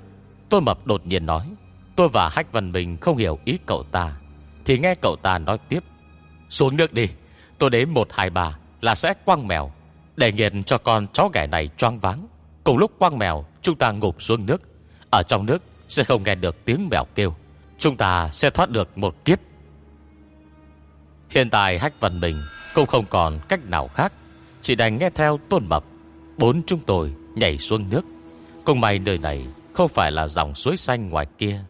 Tôi mập đột nhiên nói. Tôi và Hách Văn Bình không hiểu ý cậu ta Thì nghe cậu ta nói tiếp. Xuống nước đi Tôi đến 1, 2, 3 là sẽ quăng mèo Để nghiền cho con chó ghẻ này choang váng. Cùng lúc quăng mèo, Chúng ta ngụp xuống nước. Ở trong nước sẽ không nghe được tiếng mèo kêu. Chúng ta sẽ thoát được một kiếp. Hiện tại Hách Văn Bình Cũng không còn cách nào khác. Chỉ đành nghe theo tôn mập. Bốn chúng tôi nhảy xuống nước. Cùng may nơi này Không phải là dòng suối xanh ngoài kia.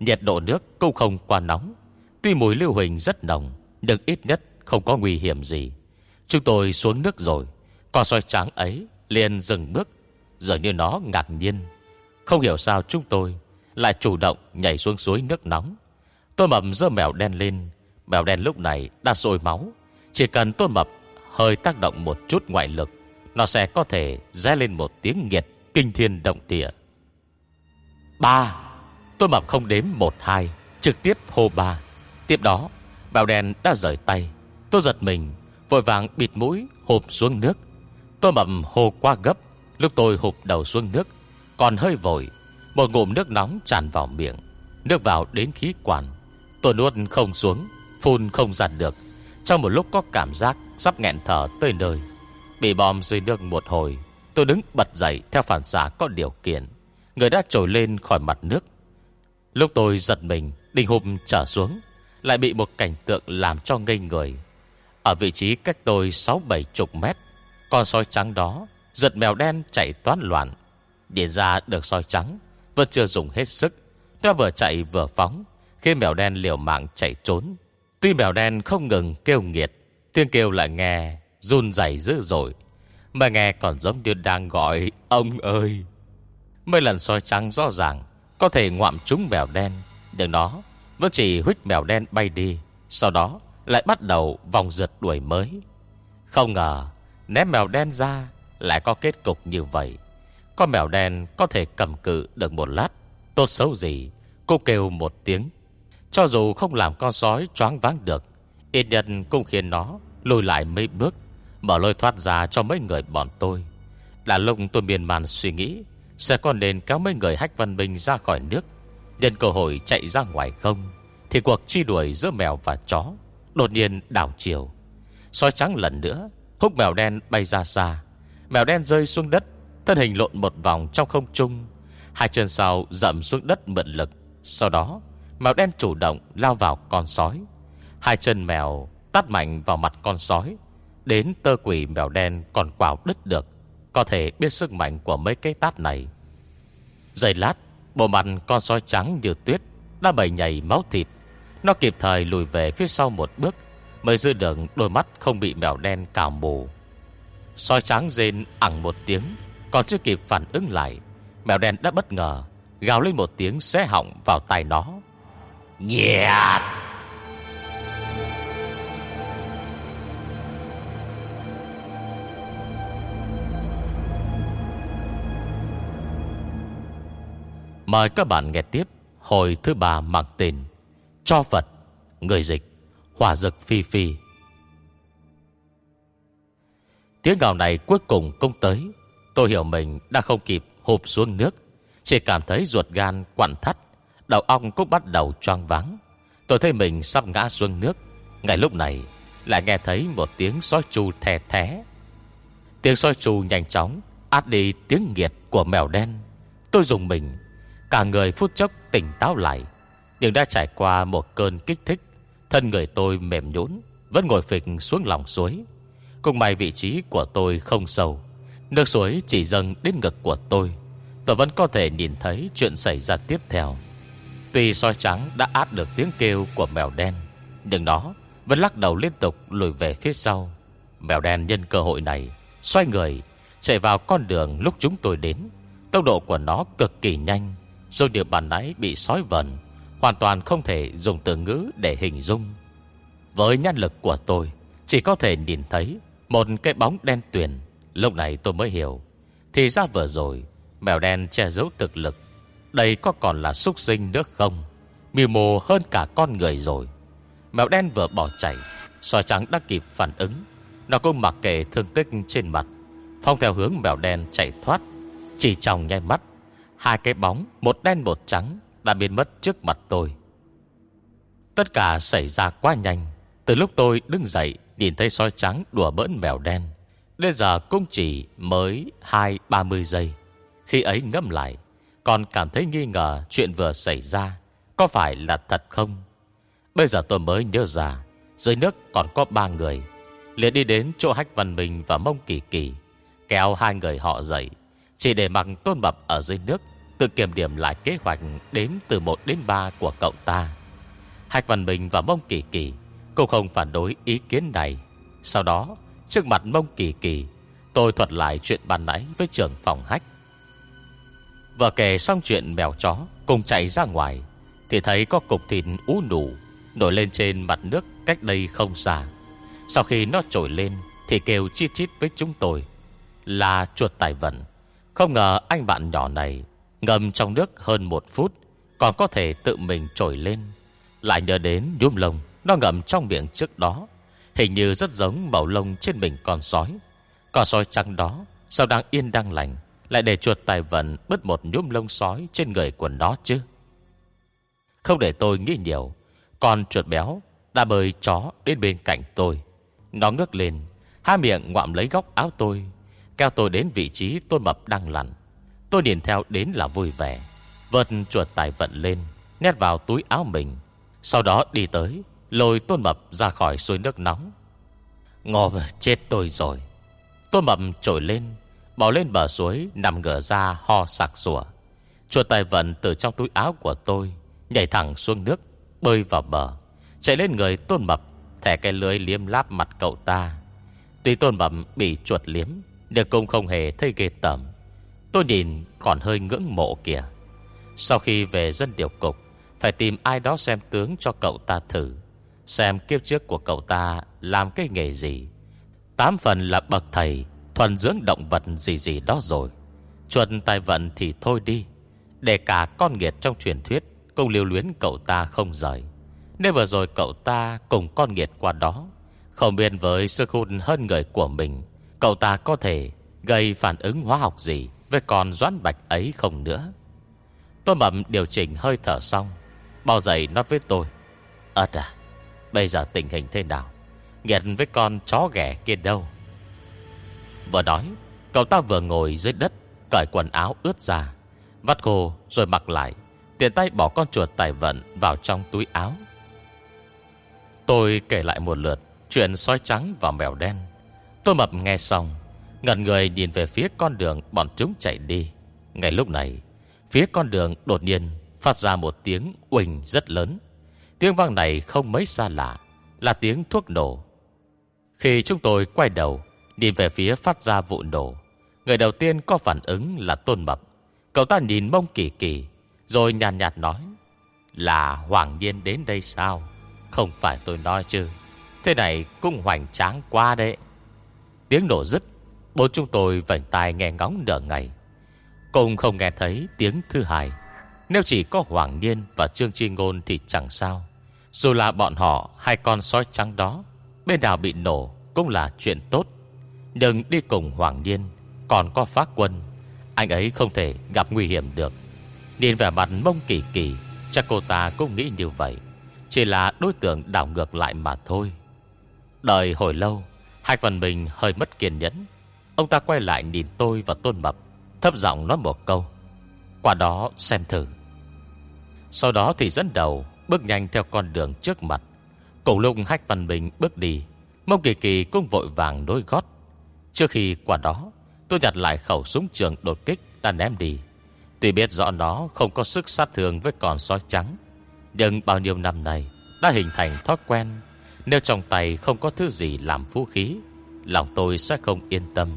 Nhiệt độ nước cũng không quá nóng. Tuy mùi lưu huỳnh rất nồng, Nhưng ít nhất không có nguy hiểm gì. Chúng tôi xuống nước rồi. Con soi trắng ấy liền dừng bước. Dường như nó ngạc nhiên. Không hiểu sao chúng tôi Lại chủ động nhảy xuống suối nước nóng. Tôi mập dơ mèo đen lên. Mèo đen lúc này đã sôi máu. Chỉ cần tôi mập hơi tác động một chút ngoại lực, Nó sẽ có thể rẽ lên một tiếng nghiệt Kinh thiên động địa. Ba! Tôi mập không đếm một hai, Trực tiếp hô ba. Tiếp đó, Mèo đen đã rời tay. Tôi giật mình, Vội vàng bịt mũi hộp xuống nước. Tôi mập hô qua gấp. Lúc tôi hụp đầu xuống nước, Còn hơi vội, Một ngụm nước nóng tràn vào miệng. Nước vào đến khí quản. Tôi nuốt không xuống, Phun không giặt được. Trong một lúc có cảm giác Sắp nghẹn thở tới nơi, Bị bom dưới nước một hồi, Tôi đứng bật dậy theo phản xạ có điều kiện. Người đã trồi lên khỏi mặt nước. Lúc tôi giật mình Định hụp trở xuống, Lại bị một cảnh tượng làm cho ngây người. Ở vị trí cách tôi 6-7 chục mét, Con sói trắng đó Giật mèo đen chạy toán loạn. Điện ra được soi trắng, Vẫn chưa dùng hết sức. Nó vừa chạy vừa phóng Khi mèo đen liều mạng chạy trốn. Tuy mèo đen không ngừng kêu nghiệt, Tiếng kêu lại nghe Run dày dữ dội, Mà nghe còn giống như đang gọi, Ông ơi! Mấy lần soi trắng rõ ràng, Có thể ngoạm trúng mèo đen được nó vẫn chỉ huyết mèo đen bay đi, Sau đó lại bắt đầu vòng giật đuổi mới. Không ngờ, Ném mèo đen ra lại có kết cục như vậy. Con mèo đen có thể cầm cự được một lát, Tốt xấu gì, Cô kêu một tiếng. Cho dù không làm con sói choáng váng được, Ít nhất cũng khiến nó Lùi lại mấy bước, Mở lôi thoát ra cho mấy người bọn tôi. Là lúc tôi miên man suy nghĩ, Sẽ còn nên kéo mấy người hách văn minh ra khỏi nước, Nhân cơ hội chạy ra ngoài không, Thì cuộc truy đuổi giữa mèo và chó Đột nhiên đảo chiều. Sói trắng lần nữa Húc mèo đen bay ra xa Mèo đen rơi xuống đất, Thân hình lộn một vòng trong không trung. Hai chân sau dậm xuống đất mượn lực. Sau đó, Mèo đen chủ động lao vào con sói. Hai chân mèo tát mạnh vào mặt con sói, Đến tơ quỷ mèo đen còn quào đứt được. Có thể biết sức mạnh của mấy cái tát này. Giây lát, Bộ mặt con sói trắng như tuyết Đã bầy nhảy máu thịt. Nó kịp thời lùi về phía sau một bước, Mới giữ được đôi mắt không bị mèo đen cào mù soi trắng rên ẳng một tiếng, Còn chưa kịp phản ứng lại, Mèo đen đã bất ngờ, Gào lên một tiếng xé hỏng vào tay nó. Nhiệt Mời các bạn nghe tiếp Hồi thứ ba mang tên Cho Phật, Người dịch, Hỏa dực phi phi. Tiếng gào này cuối cùng công tới. Tôi hiểu mình đã không kịp hụp xuống nước. Chỉ cảm thấy ruột gan quặn thắt. Đầu ong cũng bắt đầu choang vắng Tôi thấy mình sắp ngã xuống nước. Ngay lúc này, Lại nghe thấy một tiếng sói chu thè thé. Tiếng sói chu nhanh chóng Át đi tiếng nghiệt của mèo đen. Tôi dùng mình. Cả người phút chốc tỉnh táo lại. Nhưng đã trải qua một cơn kích thích, Thân người tôi mềm nhũn, Vẫn ngồi phịch xuống lòng suối. Cùng may vị trí của tôi không sâu. Nước suối chỉ dâng đến ngực của tôi. Tôi vẫn có thể nhìn thấy chuyện xảy ra tiếp theo. Tuy soi trắng đã át được tiếng kêu của mèo đen, Nhưng nó vẫn lắc đầu liên tục lùi về phía sau. Mèo đen nhân cơ hội này, Xoay người, Chạy vào con đường lúc chúng tôi đến. Tốc độ của nó cực kỳ nhanh rồi điều bàn nãy bị sói vần, Hoàn toàn không thể dùng từ ngữ để hình dung. Với nhân lực của tôi, Chỉ có thể nhìn thấy một cái bóng đen tuyền. Lúc này tôi mới hiểu. Thì ra vừa rồi, Mèo đen che giấu thực lực. Đây có còn là súc sinh nước không? Miêu mồ hơn cả con người rồi. Mèo đen vừa bỏ chạy, Soi trắng đã kịp phản ứng. Nó cũng mặc kệ thương tích trên mặt. Phong theo hướng mèo đen chạy thoát. Chỉ trong nháy mắt, Hai cái bóng, Một đen một trắng, Đã biến mất trước mặt tôi. Tất cả xảy ra quá nhanh. Từ lúc tôi đứng dậy Nhìn thấy soi trắng đùa bỡn mèo đen Đến giờ cũng chỉ mới hai, ba mươi giây. Khi ấy ngâm lại, Còn cảm thấy nghi ngờ Chuyện vừa xảy ra Có phải là thật không? Bây giờ tôi mới nhớ ra, Dưới nước còn có ba người, liền đi đến chỗ Hách Văn Minh và Mông Kỳ Kỳ, Kéo hai người họ dậy, Chỉ để mặc tôn mập ở dưới nước, Tự kiểm điểm lại kế hoạch Đếm từ 1 đến 3 của cậu ta. Hạch Văn Bình và Mông Kỳ Kỳ cô không phản đối ý kiến này. Sau đó, Trước mặt Mông Kỳ Kỳ, Tôi thuật lại chuyện ban nãy với trưởng phòng hách. Vừa kể xong chuyện mèo chó Cùng chạy ra ngoài, Thì thấy có cục thịt ú nủ Nổi lên trên mặt nước cách đây không xa. Sau khi nó trồi lên, Thì kêu chít chít với chúng tôi Là chuột tài vận, Không ngờ anh bạn nhỏ này Ngầm trong nước hơn một phút, Còn có thể tự mình trồi lên, Lại nhớ đến nhúm lông. Nó ngậm trong miệng trước đó. Hình như rất giống màu lông trên mình con sói. Con sói trắng đó, Sao đang yên đang lành, Lại để chuột tài vận bứt một nhúm lông sói Trên người của nó chứ? Không để tôi nghĩ nhiều, Con chuột béo đã bơi chó đến bên cạnh tôi. Nó ngước lên Hai miệng ngoạm lấy góc áo tôi, Kéo tôi đến vị trí tôn mập đang lặn. Tôi nhìn theo đến là vui vẻ Vợt chuột tài vận lên Nét vào túi áo mình, Sau đó đi tới. Lôi tôn mập ra khỏi suối nước nóng. Ngộp chết tôi rồi. Tôn mập trồi lên, Bỏ lên bờ suối, Nằm ngửa ra ho sạc sủa Chuột tài vận từ trong túi áo của tôi Nhảy thẳng xuống nước, Bơi vào bờ. Chạy lên người tôn mập, Thẻ cái lưới liếm láp mặt cậu ta. Tuy tôn mập bị chuột liếm, Nhưng cũng không hề thấy ghê tẩm Tôi nhìn còn hơi ngưỡng mộ kìa. Sau khi về dân điều cục, Phải tìm ai đó xem tướng cho cậu ta thử. Xem kiếp trước của cậu ta Làm cái nghề gì. Tám phần là bậc thầy, Thuần dưỡng động vật gì gì đó rồi. Chuẩn tài vận thì thôi đi. Để cả con nghiệt trong truyền thuyết Cùng liều luyến cậu ta không rời. Nên vừa rồi cậu ta cùng con nghiệt qua đó, Không biết với sức hút hơn người của mình, Cậu ta có thể gây phản ứng hóa học gì Với con doãn bạch ấy không nữa. Tôi mầm điều chỉnh hơi thở xong Bao giày nói với tôi, Ất à Bây giờ tình hình thế nào? Nghiệt với con chó ghẻ kia đâu? Vừa nói, Cậu ta vừa ngồi dưới đất, Cởi quần áo ướt ra, Vắt khô rồi mặc lại Tiền tay bỏ con chuột tài vận vào trong túi áo. Tôi kể lại một lượt Chuyện sói trắng và mèo đen. Tôi mập nghe xong Ngần người nhìn về phía con đường bọn chúng chạy đi. Ngay lúc này, Phía con đường đột nhiên Phát ra một tiếng uỳnh rất lớn. Tiếng vang này không mấy xa lạ Là tiếng thuốc nổ. Khi chúng tôi quay đầu Nhìn về phía phát ra vụ nổ Người đầu tiên có phản ứng là Tôn Mập. Cậu ta nhìn mông kỳ kỳ Rồi nhàn nhạt, nhạt nói Là Hoàng Niên đến đây sao? Không phải tôi nói chứ. Thế này cũng hoành tráng quá đấy. Tiếng nổ dứt Bốn chúng tôi vảnh tai nghe ngóng nửa ngày. Cùng không nghe thấy tiếng thứ hai. Nếu chỉ có Hoàng Niên và Trương Chi Ngôn thì chẳng sao. Dù là bọn họ Hai con sói trắng đó, Bên nào bị nổ cũng là chuyện tốt. Đừng đi cùng Hoàng Niên Còn có phát quân, Anh ấy không thể gặp nguy hiểm được. Nhìn vẻ mặt mông kỳ kỳ, Chắc cô ta cũng nghĩ như vậy. Chỉ là đối tượng đảo ngược lại mà thôi. Đợi hồi lâu, Hai phần mình hơi mất kiên nhẫn. Ông ta quay lại nhìn tôi và Tôn Mập, Thấp giọng nói một câu. Qua đó xem thử. Sau đó thì dẫn đầu Bước nhanh theo con đường trước mặt. Cổ lục Hách Văn Bình bước đi. Mông Kỳ Kỳ cũng vội vàng đối gót. Trước khi qua đó, Tôi nhặt lại khẩu súng trường đột kích đã ném đi. Tuy biết rõ nó không có sức sát thương với con sói trắng, Nhưng bao nhiêu năm nay Đã hình thành thói quen. Nếu trong tay không có thứ gì làm vũ khí, Lòng tôi sẽ không yên tâm.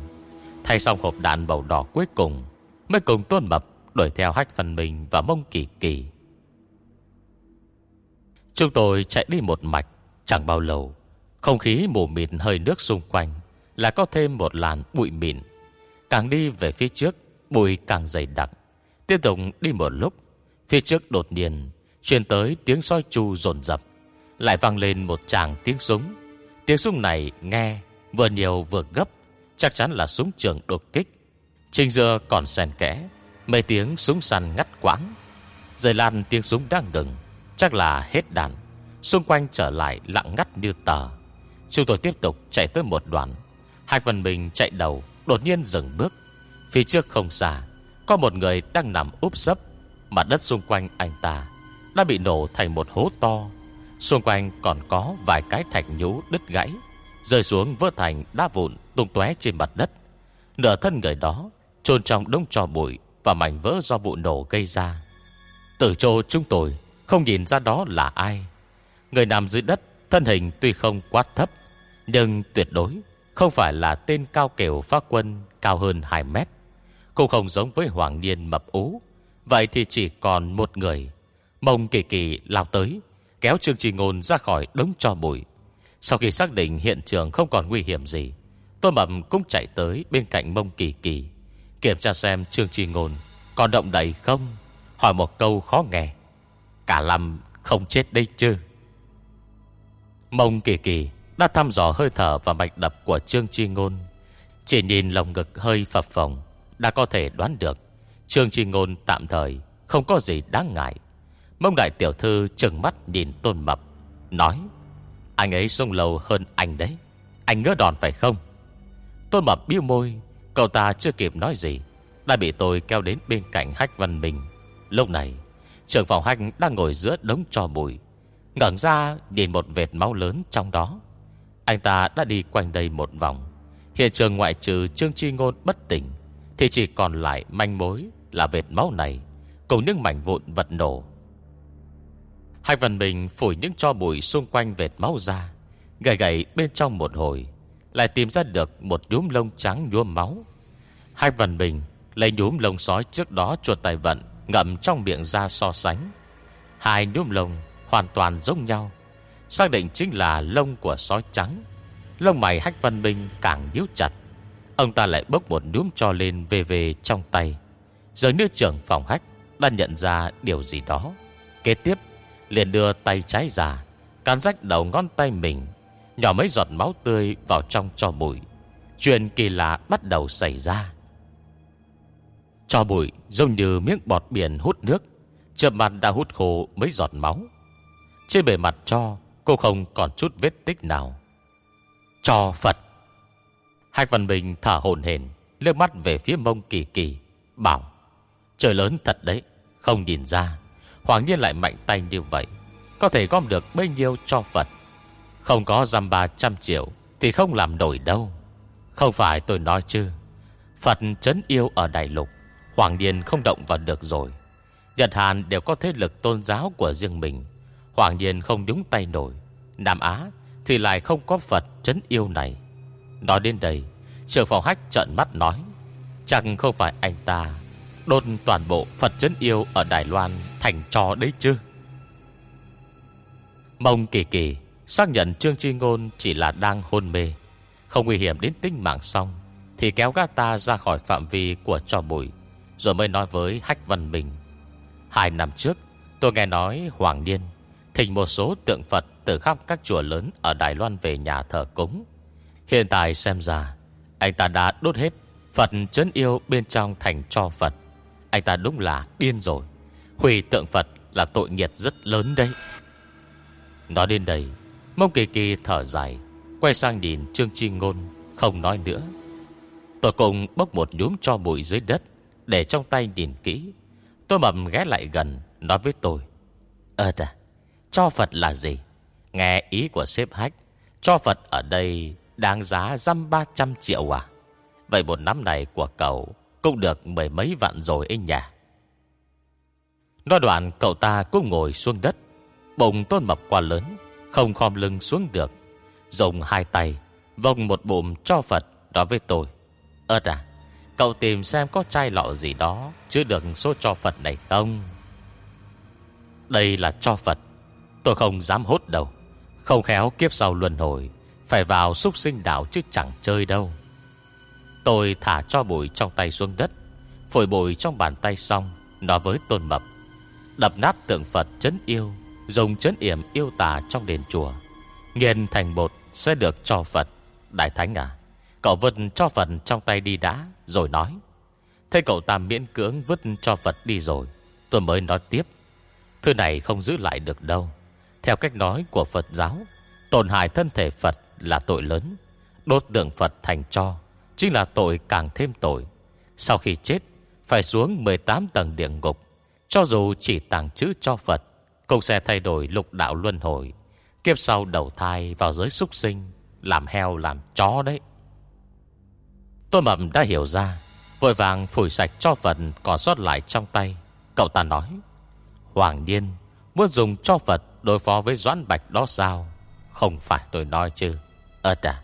Thay xong hộp đạn màu đỏ cuối cùng, Mới cùng tôn mập Đuổi theo hách phần mình và mông kỳ kỳ. Chúng tôi chạy đi một mạch, Chẳng bao lâu, Không khí mù mịt hơi nước xung quanh Là có thêm một làn bụi mịn. Càng đi về phía trước, Bụi càng dày đặc. Tiếp tục đi một lúc, Phía trước đột nhiên Truyền tới tiếng soi chu rồn rập Lại vang lên một tràng tiếng súng. Tiếng súng này nghe Vừa nhiều vừa gấp, Chắc chắn là súng trường đột kích. Trình dưa còn sèn kẽ, Mấy tiếng súng săn ngắt quãng. Rời lan tiếng súng đang ngừng. Chắc là hết đàn, Xung quanh trở lại lặng ngắt như tờ. Chúng tôi tiếp tục chạy tới một đoạn. Hai phần mình chạy đầu Đột nhiên dừng bước. Phía trước không xa Có một người đang nằm úp sấp. Mặt đất xung quanh anh ta Đã bị nổ thành một hố to. Xung quanh còn có vài cái thạch nhũ đứt gãy Rơi xuống vỡ thành đá vụn tung tóe trên mặt đất. Nửa thân người đó chôn trong đống trò bụi Và mảnh vỡ do vụ nổ gây ra. Từ chỗ chúng tôi không nhìn ra đó là ai. Người nằm dưới đất, Thân hình tuy không quá thấp, Nhưng tuyệt đối Không phải là tên cao kiểu phá quân Cao hơn 2 mét. Cũng không giống với Hoàng Niên mập ú. Vậy thì chỉ còn một người. Mông kỳ kỳ lao tới, Kéo Trương Trì Ngôn ra khỏi đống cho bụi. Sau khi xác định hiện trường không còn nguy hiểm gì Tôi mập cũng chạy tới bên cạnh mông kỳ kỳ, Kiểm tra xem Trương Trì Ngôn Còn động đậy không, Hỏi một câu khó nghe. Cả lâm không chết đây chứ? Mông kỳ kỳ Đã thăm dò hơi thở và mạch đập của Trương Chi Ngôn. Chỉ nhìn lồng ngực hơi phập phồng Đã có thể đoán được Trương Chi Ngôn tạm thời Không có gì đáng ngại. Mông đại tiểu thư trừng mắt nhìn tôn mập, Nói, Anh ấy sông lâu hơn anh đấy. Anh ngỡ đòn phải không? Tôn mập biêu môi, Cậu ta chưa kịp nói gì, Đã bị tôi kéo đến bên cạnh Hách Văn Minh. Lúc này Trưởng phòng hành đang ngồi giữa đống trò bụi, ngẩng ra nhìn một vệt máu lớn trong đó. Anh ta đã đi quanh đây một vòng. Hiện trường ngoại trừ Trương Chi Ngôn bất tỉnh, Thì chỉ còn lại manh mối Là vệt máu này, Cùng những mảnh vụn vật nổ. Hai phần mình phủi những cho bụi xung quanh vệt máu ra, Gầy gầy bên trong một hồi, Lại tìm ra được một nhúm lông trắng nhuôm máu. Hai phần mình Lấy nhúm lông sói trước đó chuột tài vận Ngậm trong miệng ra so sánh. Hai nhúm lông hoàn toàn giống nhau, Xác định chính là lông của sói trắng. Lông mày hách văn minh càng nhíu chặt, Ông ta lại bốc một nhúm cho lên về về trong tay. Giờ như trưởng phòng hách Đã nhận ra điều gì đó. Kế tiếp, liền đưa tay trái ra Cán rách đầu ngón tay mình, Nhỏ mấy giọt máu tươi vào trong cho bụi. Chuyện kỳ lạ bắt đầu xảy ra. Cho bụi giống như miếng bọt biển hút nước, Chợp mặt đã hút khô mấy giọt máu. Trên bề mặt cho, Cô không còn chút vết tích nào. Cho Phật. Hai Văn Bình thở hồn hển Lướt mắt về phía mông kỳ kỳ, Bảo, Trời lớn thật đấy, Không nhìn ra. Hoàng nhiên lại mạnh tay như vậy, Có thể gom được bấy nhiêu cho Phật? Không có giam ba trăm triệu Thì không làm nổi đâu. Không phải tôi nói chứ, Phật chấn yêu ở Đại Lục Hoàng Điền không động vào được rồi. Nhật Hàn đều có thế lực tôn giáo của riêng mình. Hoàng Điền không đúng tay nổi. Nam Á thì lại không có Phật chấn yêu này. Nói đến đây Trường phòng hách trợn mắt nói, Chẳng không phải anh ta đôn toàn bộ Phật chấn yêu Ở Đài Loan thành trò đấy chứ? Mông kỳ kỳ Xác nhận Trương Chi Ngôn Chỉ là đang hôn mê, Không nguy hiểm đến tính mạng xong, Thì kéo gã ta ra khỏi phạm vi của trò bụi. Rồi mới nói với Hách Văn Bình Hai năm trước, Tôi nghe nói Hoàng Niên Thỉnh một số tượng Phật từ khắp các chùa lớn Ở Đài Loan về nhà thờ cúng. Hiện tại xem ra, Anh ta đã đốt hết Phật chấn yêu bên trong thành cho Phật. Anh ta đúng là điên rồi. Hủy tượng Phật là tội nghiệt rất lớn đấy. Nói đến đây, Mông kỳ kỳ thở dài, Quay sang nhìn Trương Chi Ngôn, Không nói nữa. Tôi cùng bốc một nhúm cho bụi dưới đất. Để trong tay nhìn kỹ. Tôi mầm ghé lại gần Nói với tôi Ơ à, cho Phật là gì? Nghe ý của sếp hách Cho Phật ở đây Đáng giá dăm ba trăm triệu à? Vậy một năm này của cậu Cũng được mười mấy vạn rồi ấy nhỉ? Nói đoạn cậu ta cũng ngồi xuống đất Bụng tôn mập quá lớn Không khom lưng xuống được Dùng hai tay Vòng một bụng cho Phật Nói với tôi Ơt à Cậu tìm xem có chai lọ gì đó, Chứ được số cho Phật này không? Đây là cho Phật. Tôi không dám hốt đâu. Không khéo kiếp sau luân hồi, Phải vào xúc sinh đảo chứ chẳng chơi đâu. Tôi thả cho bụi trong tay xuống đất, Phổi bụi trong bàn tay xong, Nói với tôn mập. Đập nát tượng Phật chấn yêu, Dùng chấn yểm yêu tà trong đền chùa. Nghiền thành bột sẽ được cho Phật, Đại Thánh à? Cậu vứt cho vật trong tay đi đã, Rồi nói, Thế cậu ta miễn cưỡng vứt cho Phật đi rồi, Tôi mới nói tiếp, Thứ này không giữ lại được đâu. Theo cách nói của Phật giáo, Tổn hại thân thể Phật là tội lớn, Đốt tượng Phật thành cho, Chính là tội càng thêm tội. Sau khi chết, Phải xuống 18 tầng địa ngục, Cho dù chỉ tàng chữ cho Phật, Cũng sẽ thay đổi lục đạo luân hồi, Kiếp sau đầu thai vào giới súc sinh, Làm heo, làm chó đấy. Tôi mập đã hiểu ra, Vội vàng phủi sạch cho phần Còn sót lại trong tay. Cậu ta nói, Hoàng Niên Muốn dùng cho Phật đối phó với Doãn Bạch đó sao? Không phải tôi nói chứ. Ơ à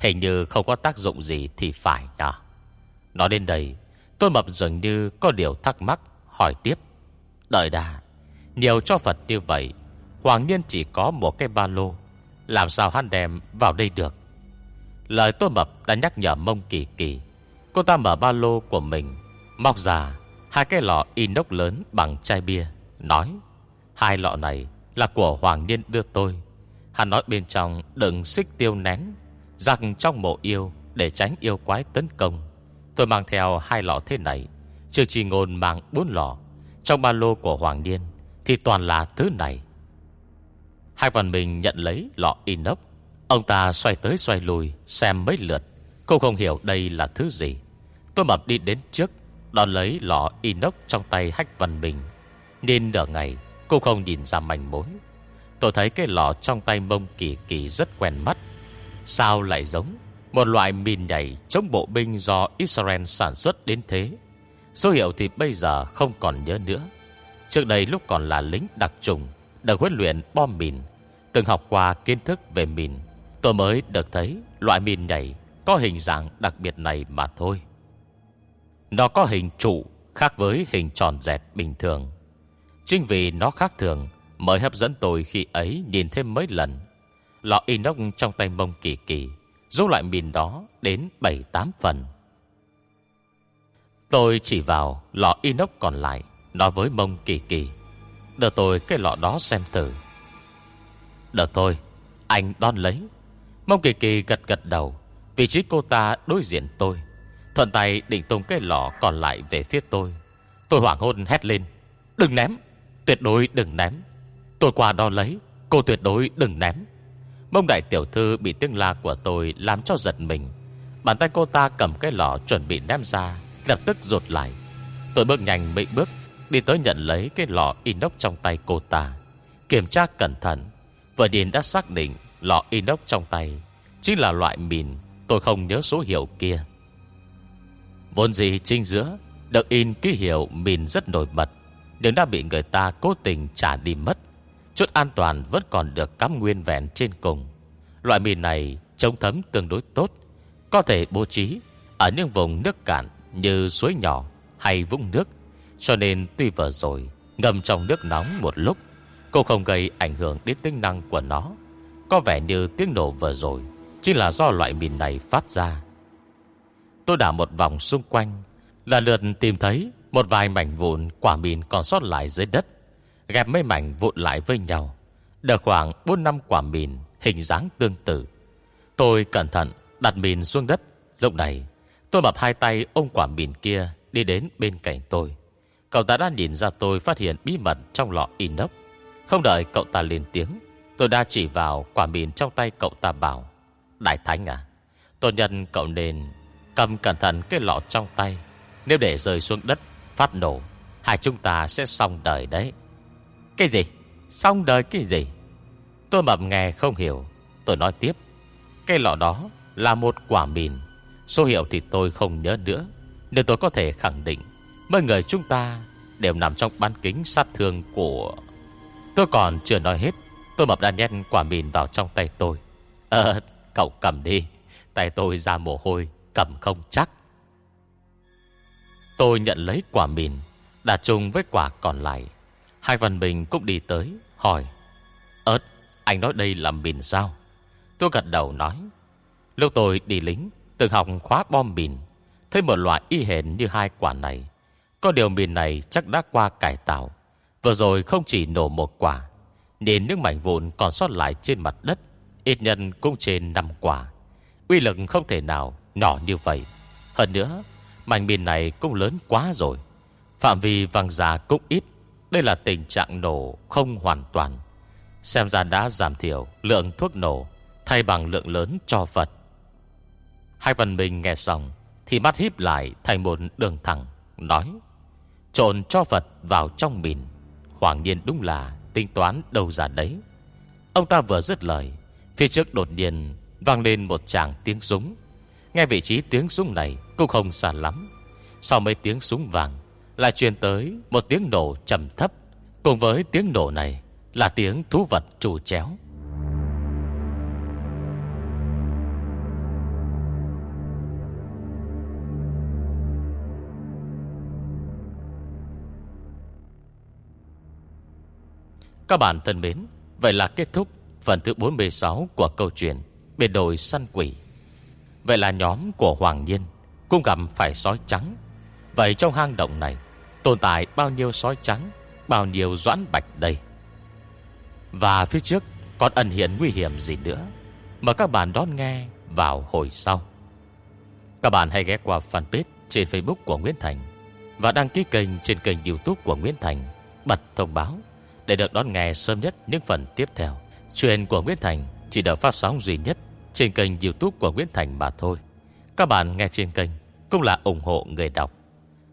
Hình như không có tác dụng gì thì phải à Nói đến đây Tôi mập dường như có điều thắc mắc, Hỏi tiếp, Đợi đã, Nhiều cho Phật như vậy, Hoàng Niên chỉ có một cái ba lô, Làm sao hắn đem vào đây được? Lời tôi mập đã nhắc nhở mông kỳ kỳ. Cô ta mở ba lô của mình, Móc ra Hai cái lọ inox lớn bằng chai bia, Nói, Hai lọ này là của Hoàng Niên đưa tôi. Hắn nói bên trong đựng xích tiêu nén Giặc trong mộ yêu Để tránh yêu quái tấn công. Tôi mang theo hai lọ thế này Trừ trì Ngôn mang bốn lọ. Trong ba lô của Hoàng Niên Thì toàn là thứ này. Hai phần mình nhận lấy lọ inox. Ông ta xoay tới xoay lùi Xem mấy lượt. Cô không hiểu đây là thứ gì. Tôi mập đi đến trước, Đón lấy lọ inox trong tay Hách Văn mình Nên nửa ngày, Cô không nhìn ra manh mối. Tôi thấy cái lọ trong tay mông kỳ kỳ rất quen mắt. Sao lại giống Một loại mìn nhảy chống bộ binh Do Israel sản xuất đến thế? Số hiệu thì bây giờ không còn nhớ nữa. Trước đây lúc còn là lính đặc trùng, Được huấn luyện bom mìn, Từng học qua kiến thức về mìn. Tôi mới được thấy loại mìn này Có hình dạng đặc biệt này mà thôi. Nó có hình trụ Khác với hình tròn dẹt bình thường. Chính vì nó khác thường Mới hấp dẫn tôi khi ấy nhìn thêm mấy lần. Lọ inox trong tay mông kỳ kỳ Giúp loại mìn đó đến 7-8 phần. Tôi chỉ vào lọ inox còn lại, Nói với mông kỳ kỳ. Đợi tôi cái lọ đó xem thử. Được thôi, Anh đón lấy. Mông kỳ kỳ gật gật đầu, Vị trí cô ta đối diện tôi. Thuận tay định tung cái lọ còn lại về phía tôi. Tôi hoảng hôn hét lên, Đừng ném, Tuyệt đối đừng ném. Tôi qua đo lấy, Cô tuyệt đối đừng ném. Mông đại tiểu thư bị tiếng la của tôi Làm cho giật mình. Bàn tay cô ta cầm cái lọ chuẩn bị ném ra, Lập tức rụt lại. Tôi bước nhanh mấy bước, Đi tới nhận lấy cái lọ inox trong tay cô ta. Kiểm tra cẩn thận, Vừa nhìn đã xác định Lọ inox trong tay. Chính là loại mìn, Tôi không nhớ số hiệu kia. Vốn gì trinh giữa, Được in ký hiệu mìn rất nổi bật, Nhưng đã bị người ta cố tình trả đi mất. Chút an toàn vẫn còn được cắm nguyên vẹn trên cùng. Loại mìn này chống thấm tương đối tốt, Có thể bố trí Ở những vùng nước cạn Như suối nhỏ hay vũng nước. Cho nên tuy vừa rồi Ngầm trong nước nóng một lúc Cô không gây ảnh hưởng đến tính năng của nó. Có vẻ như tiếng nổ vừa rồi chính là do loại mìn này phát ra. Tôi đảo một vòng xung quanh Là lượt tìm thấy Một vài mảnh vụn quả mìn còn sót lại dưới đất, Ghép mấy mảnh vụn lại với nhau, Được khoảng 4 năm quả mìn Hình dáng tương tự. Tôi cẩn thận đặt mìn xuống đất. Lúc này, tôi bập hai tay ôm quả mìn kia Đi đến bên cạnh tôi. Cậu ta đã nhìn ra tôi phát hiện bí mật Trong lọ inox. Không đợi cậu ta lên tiếng Tôi đã chỉ vào quả mìn trong tay cậu ta bảo, Đại Thánh à Tôi nhân cậu nên Cầm cẩn thận cái lọ trong tay. Nếu để rơi xuống đất Phát nổ, Hai chúng ta sẽ xong đời đấy. Cái gì? Xong đời cái gì? Tôi mập nghe không hiểu. Tôi nói tiếp, Cái lọ đó là một quả mìn. Số hiệu thì tôi không nhớ nữa Nhưng tôi có thể khẳng định Mọi người chúng ta đều nằm trong bán kính sát thương của Tôi còn chưa nói hết Tôi mập đã nhét quả mìn vào trong tay tôi. Ờ cậu cầm đi. Tay tôi ra mồ hôi, Cầm không chắc. Tôi nhận lấy quả mìn, Đặt chung với quả còn lại. Hai phần mình cũng đi tới, Hỏi Ơt anh nói đây là mìn sao? Tôi gật đầu nói, Lúc tôi đi lính, Từng học khóa bom mìn, Thấy một loại y hệt như hai quả này. Có điều mìn này chắc đã qua cải tạo. Vừa rồi không chỉ nổ một quả nên những mảnh vụn còn sót lại trên mặt đất, Ít nhân cũng trên 5 quả. Uy lực không thể nào nhỏ như vậy. Hơn nữa, Mảnh mìn này cũng lớn quá rồi. Phạm vi vàng giá cũng ít. Đây là tình trạng nổ không hoàn toàn. Xem ra đã giảm thiểu Lượng thuốc nổ, Thay bằng lượng lớn cho vật. Hai Văn Minh nghe xong, Thì mắt híp lại thành một đường thẳng, Nói, Trộn cho vật vào trong mìn. Hoàng nhiên đúng là tính toán đầu ra đấy. Ông ta vừa dứt lời, Phía trước đột nhiên vang lên một tràng tiếng súng. Nghe vị trí tiếng súng này Cũng không xa lắm. Sau mấy tiếng súng vàng, Lại truyền tới một tiếng nổ trầm thấp. Cùng với tiếng nổ này Là tiếng thú vật trù chéo. Các bạn thân mến, Vậy là kết thúc phần thứ 46 của câu chuyện Biệt đồi săn quỷ. Vậy là nhóm của Hoàng Nhiên Cũng gặp phải sói trắng. Vậy trong hang động này, Tồn tại bao nhiêu sói trắng, Bao nhiêu doãn bạch đây? Và phía trước Còn ẩn hiện nguy hiểm gì nữa Mời các bạn đón nghe vào hồi sau? Các bạn hãy ghé qua fanpage Trên Facebook của Nguyễn Thành Và đăng ký kênh trên kênh youtube của Nguyễn Thành Bật thông báo. Để được đón nghe sớm nhất những phần tiếp theo Chuyện của Nguyễn Thành chỉ được phát sóng duy nhất trên kênh youtube của Nguyễn Thành mà thôi. Các bạn nghe trên kênh cũng là ủng hộ người đọc.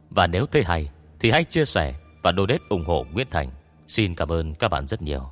Và nếu thấy hay thì hãy chia sẻ và donate ủng hộ Nguyễn Thành. Xin cảm ơn các bạn rất nhiều.